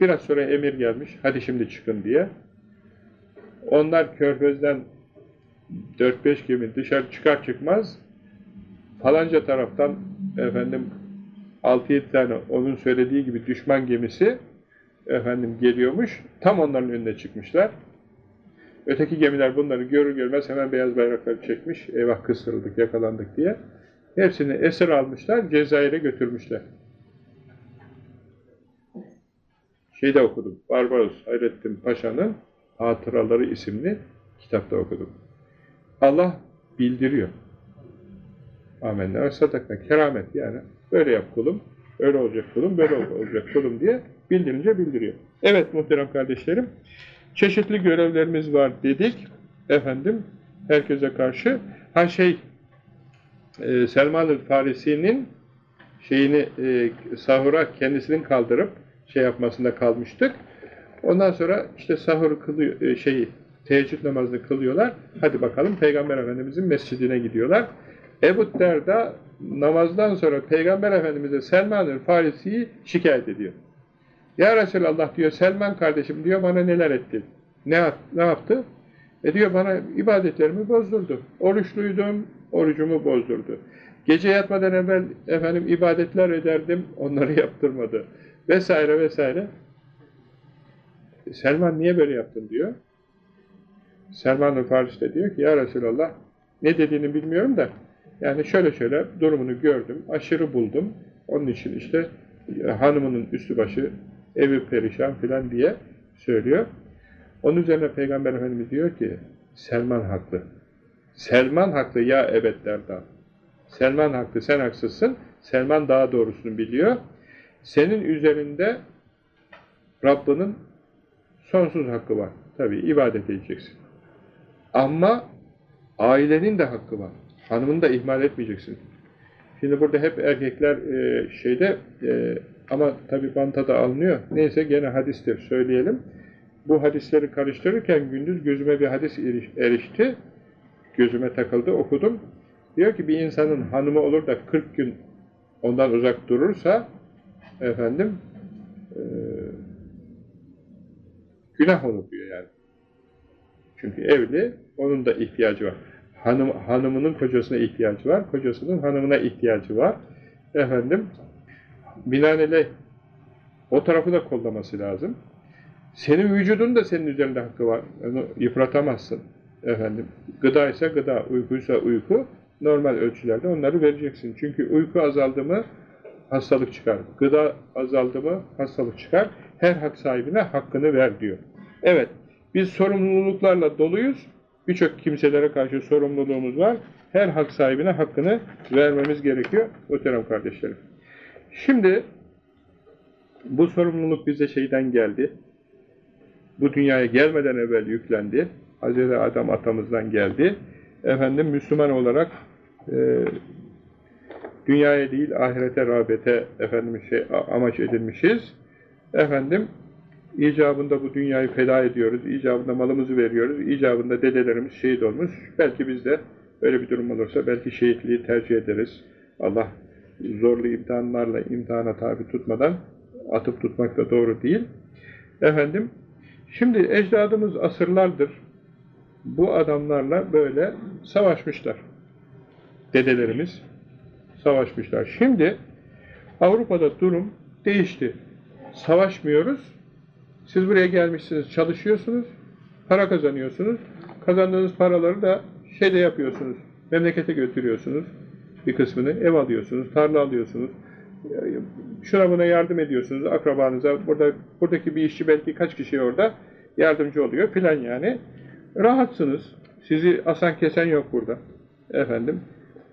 A: Biraz sonra emir gelmiş, hadi şimdi çıkın diye. Onlar körfezden 4-5 gemi dışarı çıkar çıkmaz falanca taraftan efendim 6-7 tane onun söylediği gibi düşman gemisi efendim geliyormuş. Tam onların önüne çıkmışlar. Öteki gemiler bunları görür görmez hemen beyaz bayrakları çekmiş. Eyvah kıstırıldık, yakalandık diye. Hepsini esir almışlar, Cezayir'e götürmüşler. Şeyde okudum, Barbaros Hayrettin Paşa'nın Hatıraları isimli kitapta okudum. Allah bildiriyor. Amenna ve sadaka, keramet yani. Böyle yap kulum, öyle olacak kulum, böyle olacak kulum diye bildirince bildiriyor. Evet muhterem kardeşlerim, çeşitli görevlerimiz var dedik. Efendim, herkese karşı. Ha şey, e, Selman-ı Farisi'nin şeyini e, sahura kendisinin kaldırıp şey yapmasında kalmıştık. Ondan sonra işte sahur kılıyor, e, şeyi, teheccüd namazını kılıyorlar. Hadi bakalım Peygamber Efendimizin mescidine gidiyorlar. Ebu Derda namazdan sonra Peygamber Efendimiz'e Selman-ı Farisi'yi şikayet ediyor. Ya Resulallah diyor, Selman kardeşim diyor, bana neler etti? Ne, ne yaptı? E diyor, bana ibadetlerimi bozdurdu. Oruçluydum, orucumu bozdurdu. Gece yatmadan evvel efendim ibadetler ederdim, onları yaptırmadı. Vesaire vesaire. Selman niye böyle yaptın diyor. Selman-ı Faris de diyor ki, Ya Resulallah, ne dediğini bilmiyorum da, yani şöyle şöyle durumunu gördüm, aşırı buldum. Onun için işte hanımının üstü başı evi perişan filan diye söylüyor. Onun üzerine Peygamber Efendimiz diyor ki Selman haklı. Selman haklı ya ebed derda. Selman haklı sen haksızsın. Selman daha doğrusunu biliyor. Senin üzerinde Rabbinin sonsuz hakkı var. Tabi ibadet edeceksin. Ama ailenin de hakkı var. Hanımını da ihmal etmeyeceksin. Şimdi burada hep erkekler e, şeyde e, ama tabi banta da alınıyor. Neyse gene hadistir söyleyelim. Bu hadisleri karıştırırken gündüz gözüme bir hadis erişti. Gözüme takıldı okudum. Diyor ki bir insanın hanımı olur da 40 gün ondan uzak durursa efendim e, günah olur diyor yani. Çünkü evli, onun da ihtiyacı var. Hanım, hanımının kocasına ihtiyacı var, kocasının hanımına ihtiyacı var. Efendim, binaenaleyh o tarafı da kollaması lazım. Senin vücudun da senin üzerinde hakkı var. Onu yıpratamazsın. Efendim, gıda ise gıda, uykuysa uyku, normal ölçülerde onları vereceksin. Çünkü uyku azaldı mı hastalık çıkar. Gıda azaldı mı hastalık çıkar. Her hak sahibine hakkını ver diyor. Evet, biz sorumluluklarla doluyuz. Birçok kimselere karşı sorumluluğumuz var. Her hak sahibine hakkını vermemiz gerekiyor. Muhterem kardeşlerim. Şimdi bu sorumluluk bize şeyden geldi. Bu dünyaya gelmeden evvel yüklendi. Hz. Adam atamızdan geldi. Efendim Müslüman olarak e, dünyaya değil ahirete rağbete efendim şey amaç edilmişiz. Efendim icabında bu dünyayı feda ediyoruz, icabında malımızı veriyoruz, icabında dedelerimiz şehit olmuş. Belki biz de öyle bir durum olursa belki şehitliği tercih ederiz. Allah zorlu imtihanlarla imtihana tabi tutmadan atıp tutmak da doğru değil. Efendim, şimdi ecdadımız asırlardır bu adamlarla böyle savaşmışlar. Dedelerimiz savaşmışlar. Şimdi Avrupa'da durum değişti. Savaşmıyoruz. Siz buraya gelmişsiniz, çalışıyorsunuz, para kazanıyorsunuz. Kazandığınız paraları da şeyde yapıyorsunuz, memlekete götürüyorsunuz. Bir kısmını ev alıyorsunuz, tarla alıyorsunuz. Şuna buna yardım ediyorsunuz akrabanıza. Burada buradaki bir işçi belki kaç kişi orada yardımcı oluyor filan yani. Rahatsınız. Sizi asan kesen yok burada. Efendim.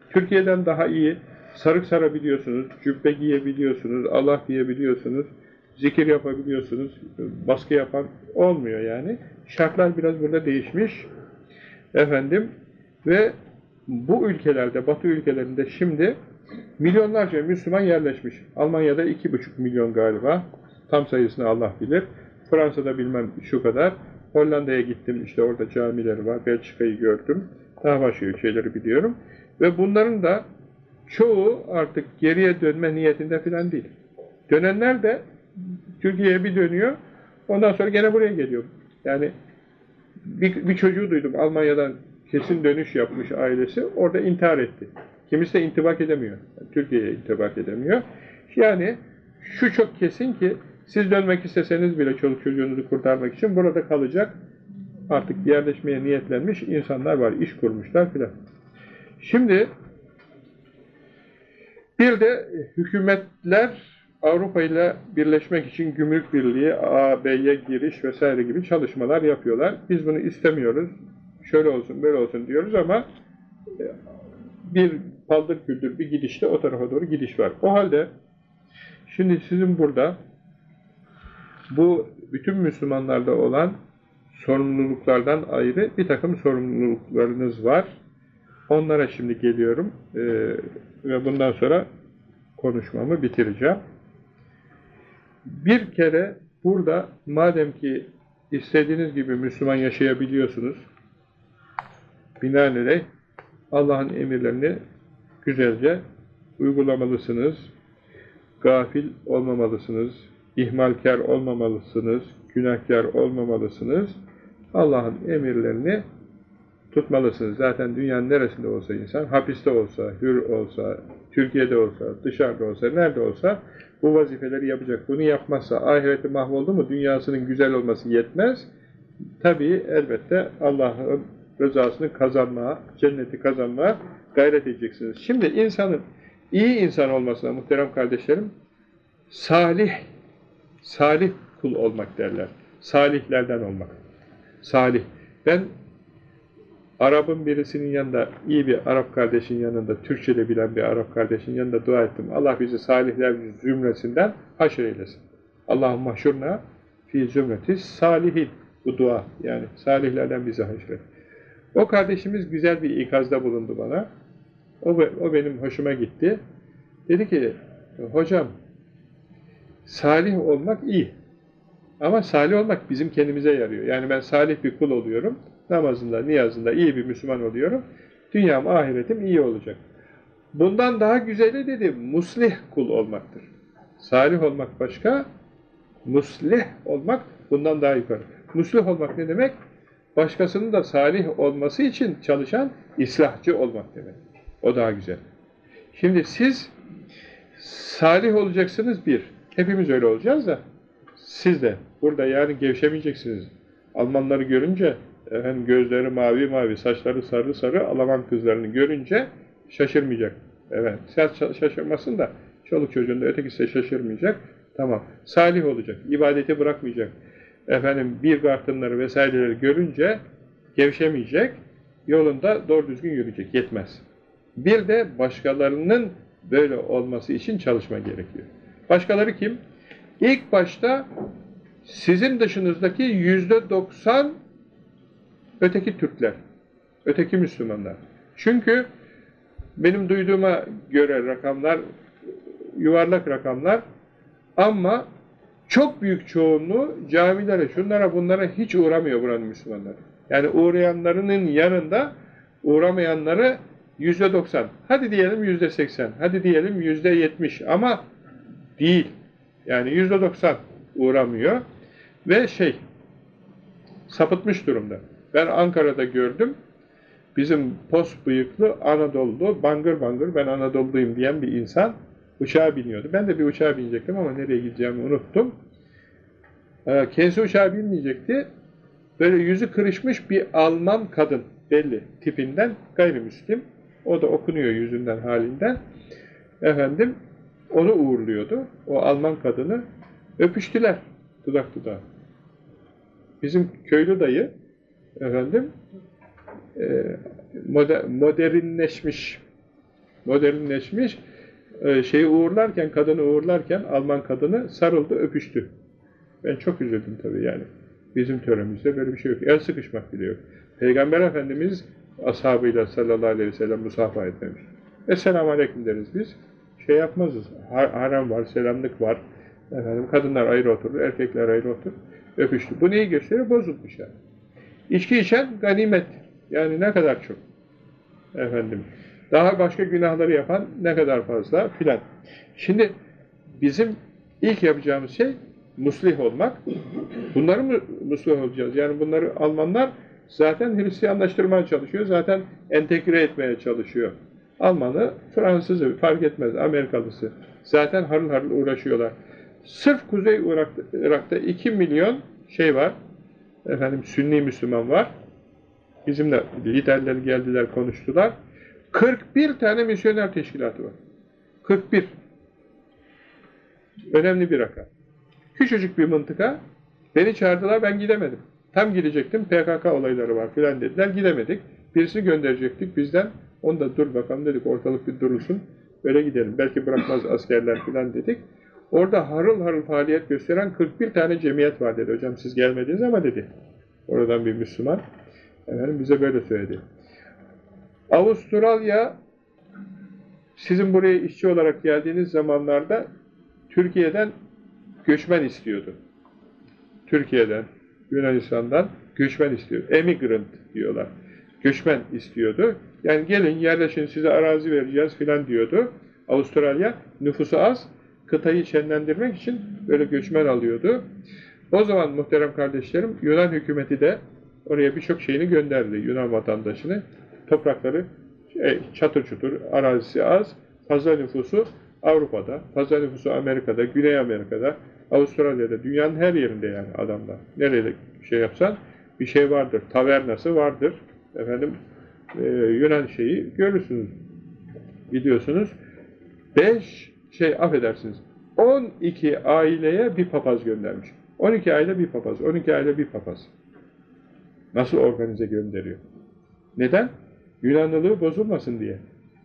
A: Türkiye'den daha iyi sarık sarabiliyorsunuz, cübbe giyebiliyorsunuz, Allah diyebiliyorsunuz, zikir yapabiliyorsunuz, baskı yapan olmuyor yani. Şartlar biraz burada değişmiş. Efendim ve bu ülkelerde, Batı ülkelerinde şimdi milyonlarca Müslüman yerleşmiş. Almanya'da iki buçuk milyon galiba. Tam sayısını Allah bilir. Fransa'da bilmem şu kadar. Hollanda'ya gittim, işte orada camileri var. Belçika'yı gördüm. Daha başka şeyleri biliyorum. Ve bunların da çoğu artık geriye dönme niyetinde falan değil. Dönenler de Türkiye'ye bir dönüyor. Ondan sonra gene buraya geliyor. Yani bir, bir çocuğu duydum Almanya'dan kesin dönüş yapmış ailesi. Orada intihar etti. Kimisi de intibak edemiyor. Türkiye'ye intibak edemiyor. Yani şu çok kesin ki siz dönmek isteseniz bile çoluk çocuğunuzu kurtarmak için burada kalacak artık yerleşmeye niyetlenmiş insanlar var. iş kurmuşlar filan. Şimdi bir de hükümetler Avrupa ile birleşmek için gümrük birliği, AB'ye giriş vesaire gibi çalışmalar yapıyorlar. Biz bunu istemiyoruz. Şöyle olsun, böyle olsun diyoruz ama e, bir paldır küldür bir gidişte o tarafa doğru gidiş var. O halde şimdi sizin burada bu bütün Müslümanlarda olan sorumluluklardan ayrı bir takım sorumluluklarınız var. Onlara şimdi geliyorum ee, ve bundan sonra konuşmamı bitireceğim. Bir kere burada madem ki istediğiniz gibi Müslüman yaşayabiliyorsunuz, binaenaleyh Allah'ın emirlerini güzelce uygulamalısınız, gafil olmamalısınız, ihmalkar olmamalısınız, günahkar olmamalısınız. Allah'ın emirlerini tutmalısınız. Zaten dünyanın neresinde olsa insan, hapiste olsa, hür olsa, Türkiye'de olsa, dışarıda olsa, nerede olsa bu vazifeleri yapacak. Bunu yapmazsa ahireti mahvoldu mu dünyasının güzel olması yetmez. Tabii elbette Allah'ın rızasını kazanmaya, cenneti kazanmaya gayret edeceksiniz. Şimdi insanın iyi insan olmasına muhterem kardeşlerim salih salih kul olmak derler. Salihlerden olmak. Salih. Ben Arap'ın birisinin yanında, iyi bir Arap kardeşin yanında, Türkçe'de bilen bir Arap kardeşin yanında dua ettim. Allah bizi salihler zümresinden haşr eylesin. Allah'ım mahşurna fi zümreti salihin. Bu dua yani salihlerden bizi haşr O kardeşimiz güzel bir ikazda bulundu bana. O, o benim hoşuma gitti. Dedi ki, hocam salih olmak iyi. Ama salih olmak bizim kendimize yarıyor. Yani ben salih bir kul oluyorum namazında, niyazında iyi bir Müslüman oluyorum. Dünyam, ahiretim iyi olacak. Bundan daha güzeli dedi, muslih kul olmaktır. Salih olmak başka, muslih olmak bundan daha yukarı. Muslih olmak ne demek? Başkasının da salih olması için çalışan islahçı olmak demek. O daha güzel. Şimdi siz salih olacaksınız bir. Hepimiz öyle olacağız da siz de burada yani gevşemeyeceksiniz. Almanları görünce efendim gözleri mavi mavi, saçları sarı sarı Alman kızlarını görünce şaşırmayacak. Evet, sen şaşırmasın da çoluk çocuğun da ötekisi şaşırmayacak. Tamam, salih olacak, ibadeti bırakmayacak. Efendim bir gartınları vesaireleri görünce gevşemeyecek, yolunda doğru düzgün yürüyecek, yetmez. Bir de başkalarının böyle olması için çalışma gerekiyor. Başkaları kim? İlk başta sizin dışınızdaki yüzde doksan Öteki Türkler, öteki Müslümanlar. Çünkü benim duyduğuma göre rakamlar, yuvarlak rakamlar ama çok büyük çoğunluğu camilere, şunlara bunlara hiç uğramıyor buranın Müslümanları. Yani uğrayanlarının yanında uğramayanları yüzde doksan. Hadi diyelim yüzde seksen. Hadi diyelim yüzde yetmiş. Ama değil. Yani yüzde doksan uğramıyor. Ve şey sapıtmış durumda. Ben Ankara'da gördüm. Bizim pos bıyıklı Anadolu'lu, bangır bangır ben Anadolu'luyum diyen bir insan uçağa biniyordu. Ben de bir uçağa binecektim ama nereye gideceğimi unuttum. Ee, kendisi uçağa binmeyecekti. Böyle yüzü kırışmış bir Alman kadın belli tipinden gayrimüslim. O da okunuyor yüzünden halinden. Efendim onu uğurluyordu. O Alman kadını öpüştüler dudak dudağa. Bizim köylü dayı efendim e, moder, modernleşmiş modernleşmiş e, şeyi uğurlarken, kadını uğurlarken Alman kadını sarıldı, öpüştü. Ben çok üzüldüm tabii yani. Bizim töremizde böyle bir şey yok. El sıkışmak bile yok. Peygamber Efendimiz ashabıyla sallallahu aleyhi ve sellem musafa etmemiş. Esselamu aleyküm deriz biz. Şey yapmazız. Haram var, selamlık var. Efendim, kadınlar ayrı oturur, erkekler ayrı oturur. Öpüştü. Bu neyi gösteriyor? Bozulmuş yani. İçki içen ganimettir. Yani ne kadar çok. Efendim. Daha başka günahları yapan ne kadar fazla filan. Şimdi bizim ilk yapacağımız şey muslih olmak. Bunları mı muslih olacağız? Yani bunları Almanlar zaten Hristiyanlaştırmaya çalışıyor. Zaten entegre etmeye çalışıyor. Almanı, Fransızı fark etmez, Amerikalısı. Zaten harıl harıl uğraşıyorlar. Sırf Kuzey Irak'ta, Irak'ta 2 milyon şey var, efendim Sünni Müslüman var. Bizimle liderler geldiler, konuştular. 41 tane misyoner teşkilatı var. 41. Önemli bir rakam. Küçücük bir mıntıka. Beni çağırdılar, ben gidemedim. Tam gidecektim, PKK olayları var filan dediler, gidemedik. Birisini gönderecektik bizden. Onu da dur bakalım dedik, ortalık bir durulsun. Öyle gidelim. Belki bırakmaz askerler filan dedik. Orada harıl harıl faaliyet gösteren 41 tane cemiyet var dedi. Hocam siz gelmediniz ama dedi. Oradan bir Müslüman. Efendim bize böyle söyledi. Avustralya sizin buraya işçi olarak geldiğiniz zamanlarda Türkiye'den göçmen istiyordu. Türkiye'den, Yunanistan'dan göçmen istiyor. Emigrant diyorlar. Göçmen istiyordu. Yani gelin yerleşin size arazi vereceğiz filan diyordu. Avustralya nüfusu az. Kıtayı şenlendirmek için böyle göçmen alıyordu. O zaman muhterem kardeşlerim Yunan hükümeti de oraya birçok şeyini gönderdi. Yunan vatandaşını. Toprakları e, çatır çutur, arazisi az. Fazla nüfusu Avrupa'da, fazla nüfusu Amerika'da, Güney Amerika'da, Avustralya'da, dünyanın her yerinde yani adamlar. Nerede şey yapsan bir şey vardır. Tavernası vardır. Efendim e, Yunan şeyi görürsünüz. Biliyorsunuz. Beş şey affedersiniz. 12 aileye bir papaz göndermiş. 12 aile bir papaz. 12 aile bir papaz. Nasıl organize gönderiyor? Neden? Yunanlılığı bozulmasın diye.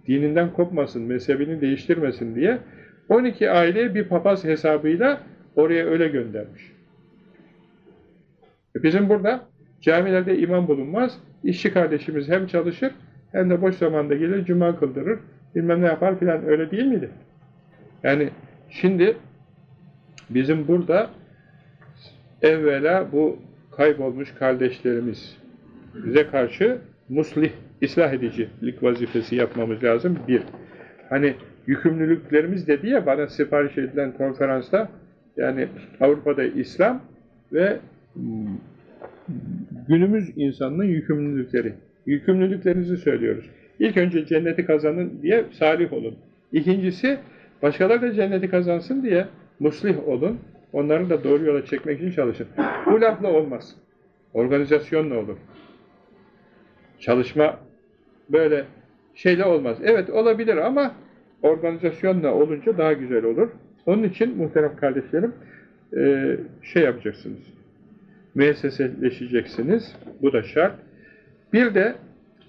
A: Dininden kopmasın, mezhebini değiştirmesin diye 12 aileye bir papaz hesabıyla oraya öyle göndermiş. E bizim burada camilerde imam bulunmaz. İşçi kardeşimiz hem çalışır hem de boş zamanda gelir cuma kıldırır. Bilmem ne yapar filan öyle değil miydi? Yani şimdi bizim burada evvela bu kaybolmuş kardeşlerimiz bize karşı muslih, ıslah edicilik vazifesi yapmamız lazım. Bir, hani yükümlülüklerimiz dedi ya bana sipariş edilen konferansta yani Avrupa'da İslam ve günümüz insanının yükümlülükleri. Yükümlülüklerinizi söylüyoruz. İlk önce cenneti kazanın diye salih olun. İkincisi başkaları da cenneti kazansın diye muslih olun. Onları da doğru yola çekmek için çalışın. Bu lafla olmaz. Organizasyonla olur. Çalışma böyle şeyle olmaz. Evet olabilir ama organizasyonla olunca daha güzel olur. Onun için muhterem kardeşlerim e, şey yapacaksınız. Müesseseleşeceksiniz. Bu da şart. Bir de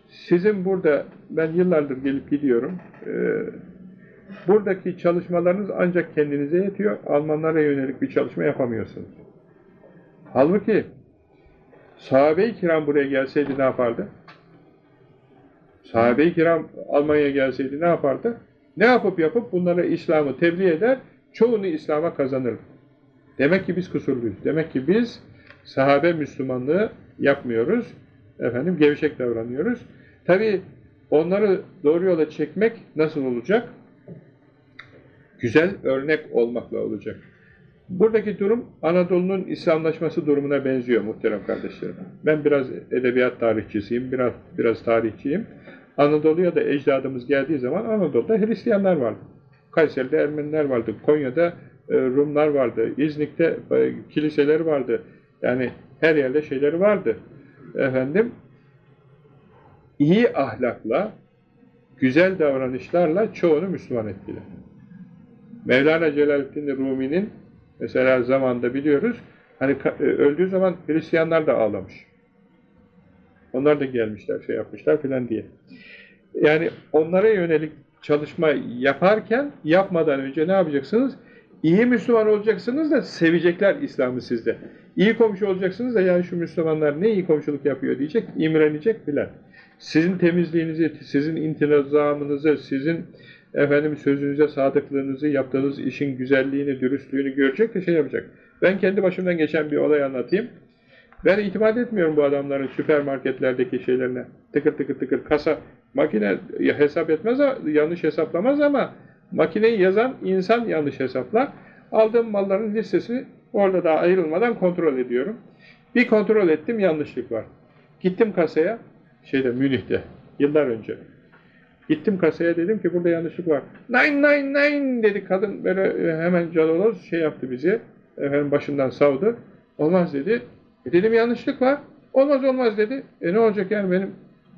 A: sizin burada, ben yıllardır gelip gidiyorum, e, buradaki çalışmalarınız ancak kendinize yetiyor. Almanlara yönelik bir çalışma yapamıyorsunuz. Halbuki sahabe-i kiram buraya gelseydi ne yapardı? Sahabe-i kiram Almanya'ya gelseydi ne yapardı? Ne yapıp yapıp bunlara İslam'ı tebliğ eder, çoğunu İslam'a kazanır. Demek ki biz kusurluyuz. Demek ki biz sahabe Müslümanlığı yapmıyoruz. Efendim gevşek davranıyoruz. Tabi onları doğru yola çekmek nasıl olacak? Güzel örnek olmakla olacak. Buradaki durum Anadolu'nun İslamlaşması durumuna benziyor muhterem kardeşlerim. Ben biraz edebiyat tarihçisiyim, biraz biraz tarihçiyim. Anadolu'ya da ecdadımız geldiği zaman Anadolu'da Hristiyanlar vardı. Kayseri'de Ermeniler vardı, Konya'da e, Rumlar vardı, İznik'te e, kiliseler vardı. Yani her yerde şeyleri vardı. Efendim, iyi ahlakla, güzel davranışlarla çoğunu Müslüman ettiler. Mevlana Celaleddin Rumi'nin mesela zamanda biliyoruz, hani e, öldüğü zaman Hristiyanlar da ağlamış. Onlar da gelmişler, şey yapmışlar filan diye. Yani onlara yönelik çalışma yaparken, yapmadan önce ne yapacaksınız? İyi Müslüman olacaksınız da sevecekler İslam'ı sizde. İyi komşu olacaksınız da yani şu Müslümanlar ne iyi komşuluk yapıyor diyecek, imrenecek filan. Sizin temizliğinizi, sizin intizamınızı, sizin efendim sözünüze sadıklığınızı, yaptığınız işin güzelliğini, dürüstlüğünü görecek de şey yapacak. Ben kendi başımdan geçen bir olay anlatayım. Ben itimat etmiyorum bu adamların süpermarketlerdeki şeylerine. Tıkır tıkır tıkır kasa, makine hesap etmez, yanlış hesaplamaz ama makineyi yazan insan yanlış hesaplar. Aldığım malların listesini orada daha ayrılmadan kontrol ediyorum. Bir kontrol ettim, yanlışlık var. Gittim kasaya, şeyde Münih'te, yıllar önce. Gittim kasaya dedim ki burada yanlışlık var. Nine nine nine dedi kadın böyle e, hemen cadaloz şey yaptı bizi. Efendim başından savdı. Olmaz dedi. E dedim yanlışlık var. Olmaz olmaz dedi. E ne olacak yani benim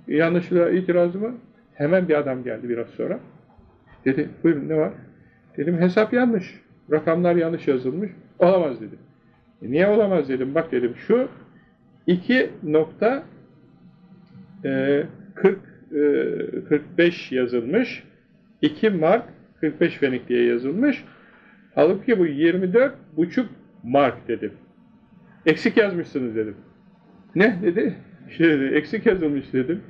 A: yanlışlığa itirazımı? Hemen bir adam geldi biraz sonra. Dedi buyurun ne var? Dedim hesap yanlış. Rakamlar yanlış yazılmış. Olamaz dedi. E niye olamaz dedim. Bak dedim şu 2 nokta e, 40 e, 45 yazılmış. 2 mark 45 fenik diye yazılmış. Halbuki bu 24 buçuk mark dedim. Eksik yazmışsınız dedim. Ne dedi? İşte dedi, eksik yazılmış dedim.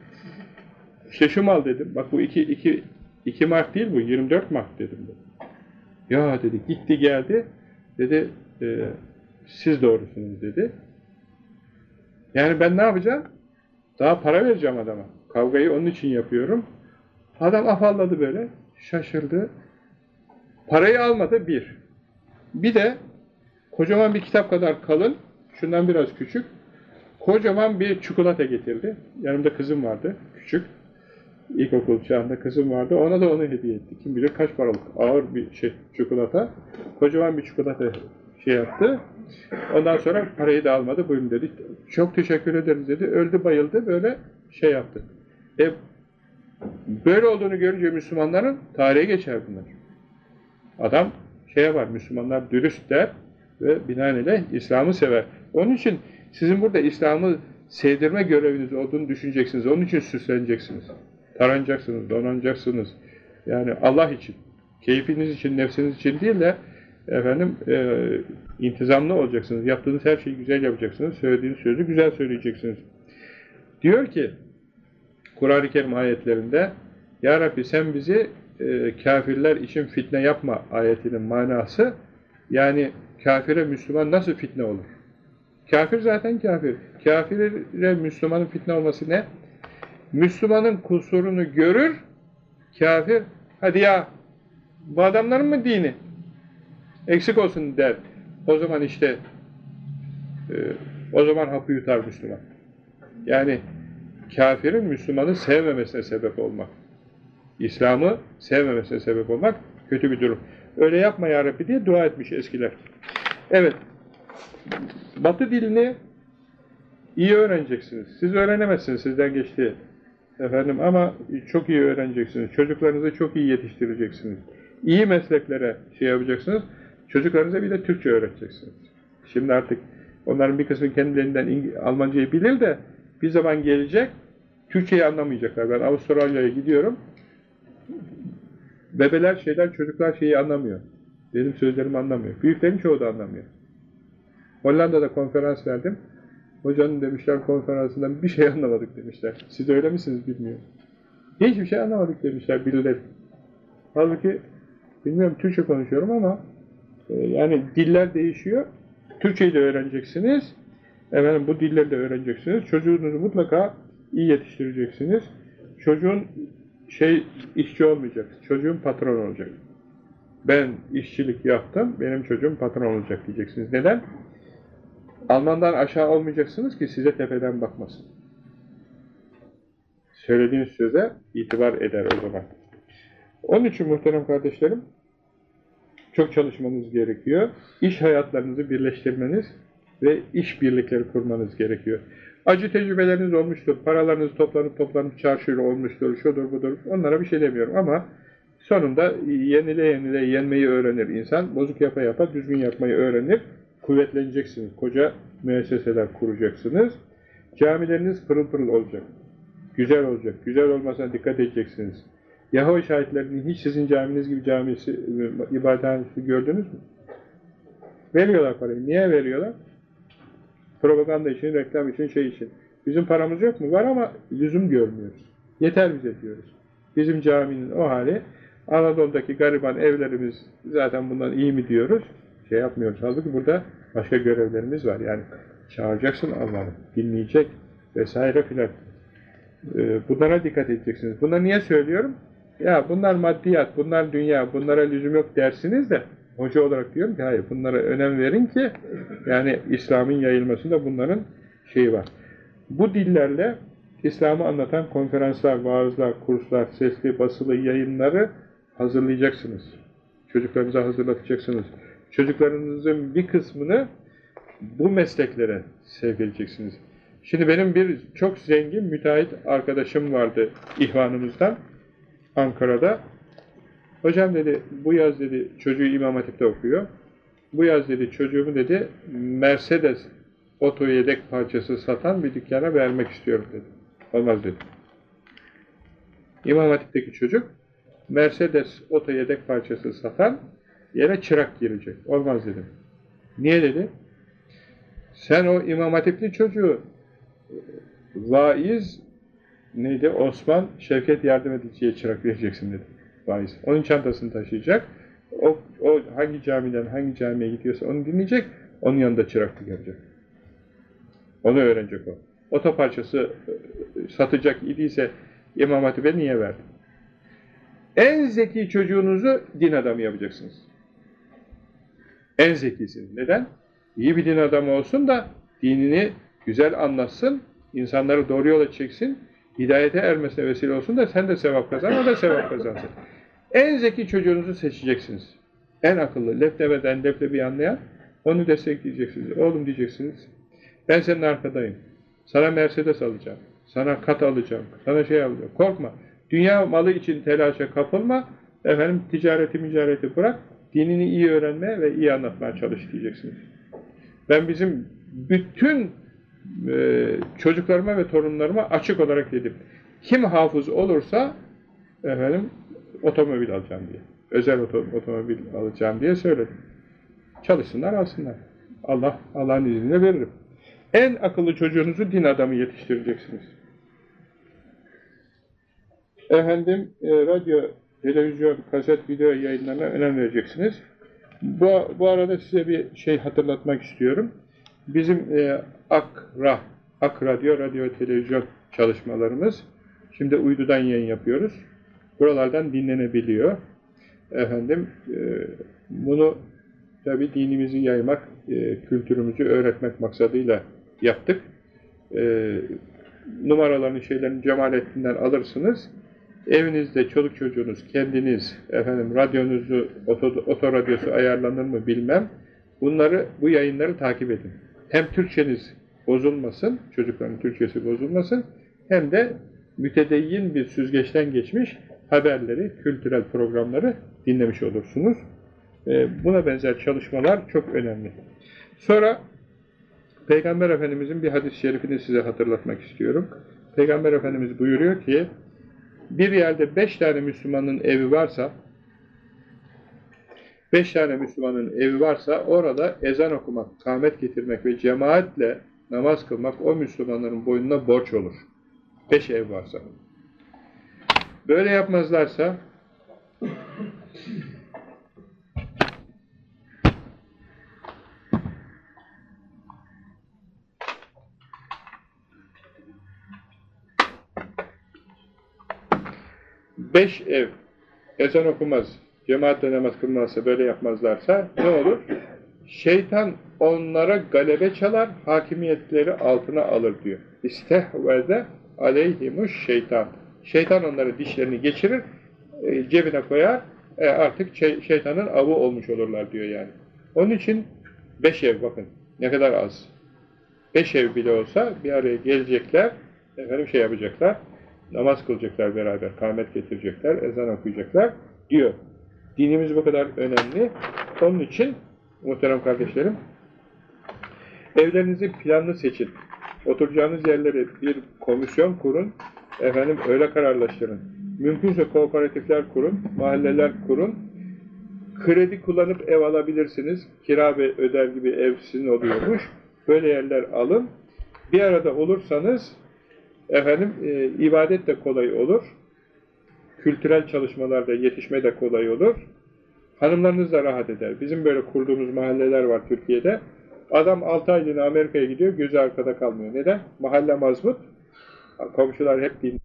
A: İşte şu mal dedim. Bak bu iki, iki, iki mark değil bu, 24 mark dedim. Ya dedi, gitti geldi. Dedi, e, siz doğrusunuz dedi. Yani ben ne yapacağım? Daha para vereceğim adama. Kavgayı onun için yapıyorum. Adam afalladı böyle. Şaşırdı. Parayı almadı bir. Bir de kocaman bir kitap kadar kalın, şundan biraz küçük, kocaman bir çikolata getirdi. Yanımda kızım vardı, küçük. İlkokul çağında kızım vardı. Ona da onu hediye etti. Kim bilir kaç paralık ağır bir şey çikolata. Kocaman bir çikolata şey yaptı. Ondan sonra parayı da almadı. Buyurun dedi. Çok teşekkür ederiz dedi. Öldü bayıldı böyle şey yaptı. E, böyle olduğunu görünce Müslümanların tarihe geçer bunlar. Adam şeye var, Müslümanlar dürüst der ve binaenaleyh İslam'ı sever. Onun için sizin burada İslam'ı sevdirme göreviniz olduğunu düşüneceksiniz. Onun için süsleneceksiniz. Taranacaksınız, donanacaksınız. Yani Allah için, keyfiniz için, nefsiniz için değil de efendim e, intizamlı olacaksınız. Yaptığınız her şeyi güzel yapacaksınız. Söylediğiniz sözü güzel söyleyeceksiniz. Diyor ki Kur'an-ı Kerim ayetlerinde Ya Rabbi sen bizi e, kafirler için fitne yapma ayetinin manası yani kafire Müslüman nasıl fitne olur? Kafir zaten kafir. Kafire Müslümanın fitne olması ne? Müslümanın kusurunu görür, kafir, hadi ya, bu adamların mı dini? Eksik olsun der. O zaman işte, e, o zaman hapı yutar Müslüman. Yani kafirin Müslümanı sevmemesine sebep olmak. İslam'ı sevmemesine sebep olmak kötü bir durum. Öyle yapma ya Rabbi diye dua etmiş eskiler. Evet, Batı dilini iyi öğreneceksiniz. Siz öğrenemezsiniz, sizden geçti. Efendim ama çok iyi öğreneceksiniz. Çocuklarınızı çok iyi yetiştireceksiniz. İyi mesleklere şey yapacaksınız. Çocuklarınıza bir de Türkçe öğreteceksiniz. Şimdi artık onların bir kısmı kendilerinden Almancayı bilir de bir zaman gelecek Türkçeyi anlamayacaklar. Ben Avustralya'ya gidiyorum. Bebeler şeyden, çocuklar şeyi anlamıyor. Benim sözlerimi anlamıyor. Büyüklerin çoğu da anlamıyor. Hollanda'da konferans verdim. Hocanın demişler konferansından bir şey anlamadık demişler. Siz öyle misiniz bilmiyorum. Hiçbir şey anlamadık demişler birileri. Halbuki bilmiyorum Türkçe konuşuyorum ama e, yani diller değişiyor. Türkçeyi de öğreneceksiniz. Efendim bu dilleri de öğreneceksiniz. Çocuğunuzu mutlaka iyi yetiştireceksiniz. Çocuğun şey işçi olmayacak. Çocuğun patron olacak. Ben işçilik yaptım, benim çocuğum patron olacak diyeceksiniz. Neden? Almandan aşağı olmayacaksınız ki size tepeden bakmasın. Söylediğiniz söze itibar eder o zaman. Onun için muhterem kardeşlerim, çok çalışmanız gerekiyor. İş hayatlarınızı birleştirmeniz ve iş birlikleri kurmanız gerekiyor. Acı tecrübeleriniz olmuştur, paralarınız toplanıp toplanıp çarşıyla olmuştur, şudur budur, onlara bir şey demiyorum ama sonunda yenile yenile yenmeyi öğrenir insan, bozuk yapa yapa düzgün yapmayı öğrenir, kuvvetleneceksiniz, koca müesseseler kuracaksınız, camileriniz pırıl pırıl olacak, güzel olacak, güzel olmasına dikkat edeceksiniz. Yahoo şahitlerinin hiç sizin caminiz gibi camisi, ibadethanesi gördünüz mü? Veriyorlar parayı. Niye veriyorlar? Propaganda için, reklam için, şey için. Bizim paramız yok mu? Var ama lüzum görmüyoruz. Yeter bize diyoruz. Bizim caminin o hali, Anadolu'daki gariban evlerimiz zaten bundan iyi mi diyoruz? Şey yapmıyoruz. Halbuki burada başka görevlerimiz var. Yani çağıracaksın Allah'ı, dinleyecek vesaire filan. Ee, bunlara dikkat edeceksiniz. Bunları niye söylüyorum? Ya bunlar maddiyat, bunlar dünya, bunlara lüzum yok dersiniz de hoca olarak diyorum ki hayır bunlara önem verin ki yani İslam'ın yayılmasında bunların şeyi var. Bu dillerle İslam'ı anlatan konferanslar, vaazlar, kurslar, sesli, basılı yayınları hazırlayacaksınız. Çocuklarınıza hazırlatacaksınız. Çocuklarınızın bir kısmını bu mesleklere sevk edeceksiniz. Şimdi benim bir çok zengin müteahhit arkadaşım vardı ihvanımızdan Ankara'da. Hocam dedi, bu yaz dedi, çocuğu İmam Hatip'te okuyor. Bu yaz dedi, çocuğumu dedi, Mercedes oto yedek parçası satan bir dükkana vermek istiyorum dedi. Olmaz dedi. İmam Hatip'teki çocuk, Mercedes oto yedek parçası satan yere çırak girecek. Olmaz dedim. Niye dedi? Sen o İmam Hatipli çocuğu vaiz neydi? Osman Şevket yardım ediciye çırak vereceksin dedi. Vaiz. Onun çantasını taşıyacak. O, o hangi camiden hangi camiye gidiyorsa onu dinleyecek. Onun yanında çıraklık yapacak. Onu öğrenecek o. Oto parçası e, satacak idiyse İmam Hatip'e niye verdi? En zeki çocuğunuzu din adamı yapacaksınız. En zekisi. Neden? İyi bir din adamı olsun da dinini güzel anlatsın, insanları doğru yola çeksin, hidayete ermesine vesile olsun da sen de sevap kazan, o da sevap kazansın. En zeki çocuğunuzu seçeceksiniz. En akıllı, leflemeden leflebi anlayan, onu destekleyeceksiniz. Oğlum diyeceksiniz, ben senin arkadayım. Sana Mercedes alacağım, sana kat alacağım, sana şey alacağım. Korkma. Dünya malı için telaşa kapılma. Efendim ticareti ticareti bırak. Dinini iyi öğrenmeye ve iyi anlatmaya çalış diyeceksiniz. Ben bizim bütün e, çocuklarıma ve torunlarıma açık olarak dedim. Kim hafız olursa efendim otomobil alacağım diye. Özel otomobil alacağım diye söyledim. Çalışsınlar alsınlar. Allah Allah'ın izniyle veririm. En akıllı çocuğunuzu din adamı yetiştireceksiniz. Efendim e, radyo, televizyon, kaset, video yayınlarına önem vereceksiniz. Bu, bu arada size bir şey hatırlatmak istiyorum. Bizim e, AKRA, AK Radyo, Radyo Televizyon çalışmalarımız, şimdi uydudan yayın yapıyoruz. Buralardan dinlenebiliyor. Efendim, e, bunu tabi dinimizi yaymak, e, kültürümüzü öğretmek maksadıyla yaptık. E, numaralarını, şeylerini Cemalettin'den alırsınız. Evinizde çoluk çocuğunuz, kendiniz, efendim radyonuzu, oto, otoradyosu ayarlanır mı bilmem. Bunları, bu yayınları takip edin. Hem Türkçeniz bozulmasın, çocukların Türkçesi bozulmasın, hem de mütedeyyin bir süzgeçten geçmiş haberleri, kültürel programları dinlemiş olursunuz. Buna benzer çalışmalar çok önemli. Sonra Peygamber Efendimizin bir hadis-i şerifini size hatırlatmak istiyorum. Peygamber Efendimiz buyuruyor ki, bir yerde beş tane Müslümanın evi varsa, beş tane Müslümanın evi varsa, orada ezan okumak, kâhmet getirmek ve cemaatle namaz kılmak o Müslümanların boynuna borç olur. Beş ev varsa. Böyle yapmazlarsa, beş ev ezan okumaz, cemaatle namaz kılmazsa, böyle yapmazlarsa ne olur? Şeytan onlara galebe çalar, hakimiyetleri altına alır diyor. İstehvede aleyhimuş şeytan. Şeytan onları dişlerini geçirir, e, cebine koyar, e, artık şey, şeytanın avı olmuş olurlar diyor yani. Onun için beş ev bakın ne kadar az. Beş ev bile olsa bir araya gelecekler, efendim şey yapacaklar, namaz kılacaklar beraber, kâhmet getirecekler, ezan okuyacaklar diyor. Dinimiz bu kadar önemli. Onun için muhterem kardeşlerim, evlerinizi planlı seçin. Oturacağınız yerleri bir komisyon kurun, efendim öyle kararlaştırın. Mümkünse kooperatifler kurun, mahalleler kurun. Kredi kullanıp ev alabilirsiniz. Kira ve öder gibi ev sizin oluyormuş. Böyle yerler alın. Bir arada olursanız Efendim, e, ibadet de kolay olur. Kültürel çalışmalarda yetişme de kolay olur. Hanımlarınız da rahat eder. Bizim böyle kurduğumuz mahalleler var Türkiye'de. Adam 6 aylığına Amerika'ya gidiyor, gözü arkada kalmıyor. Neden? Mahalle mazbut. Komşular hep din.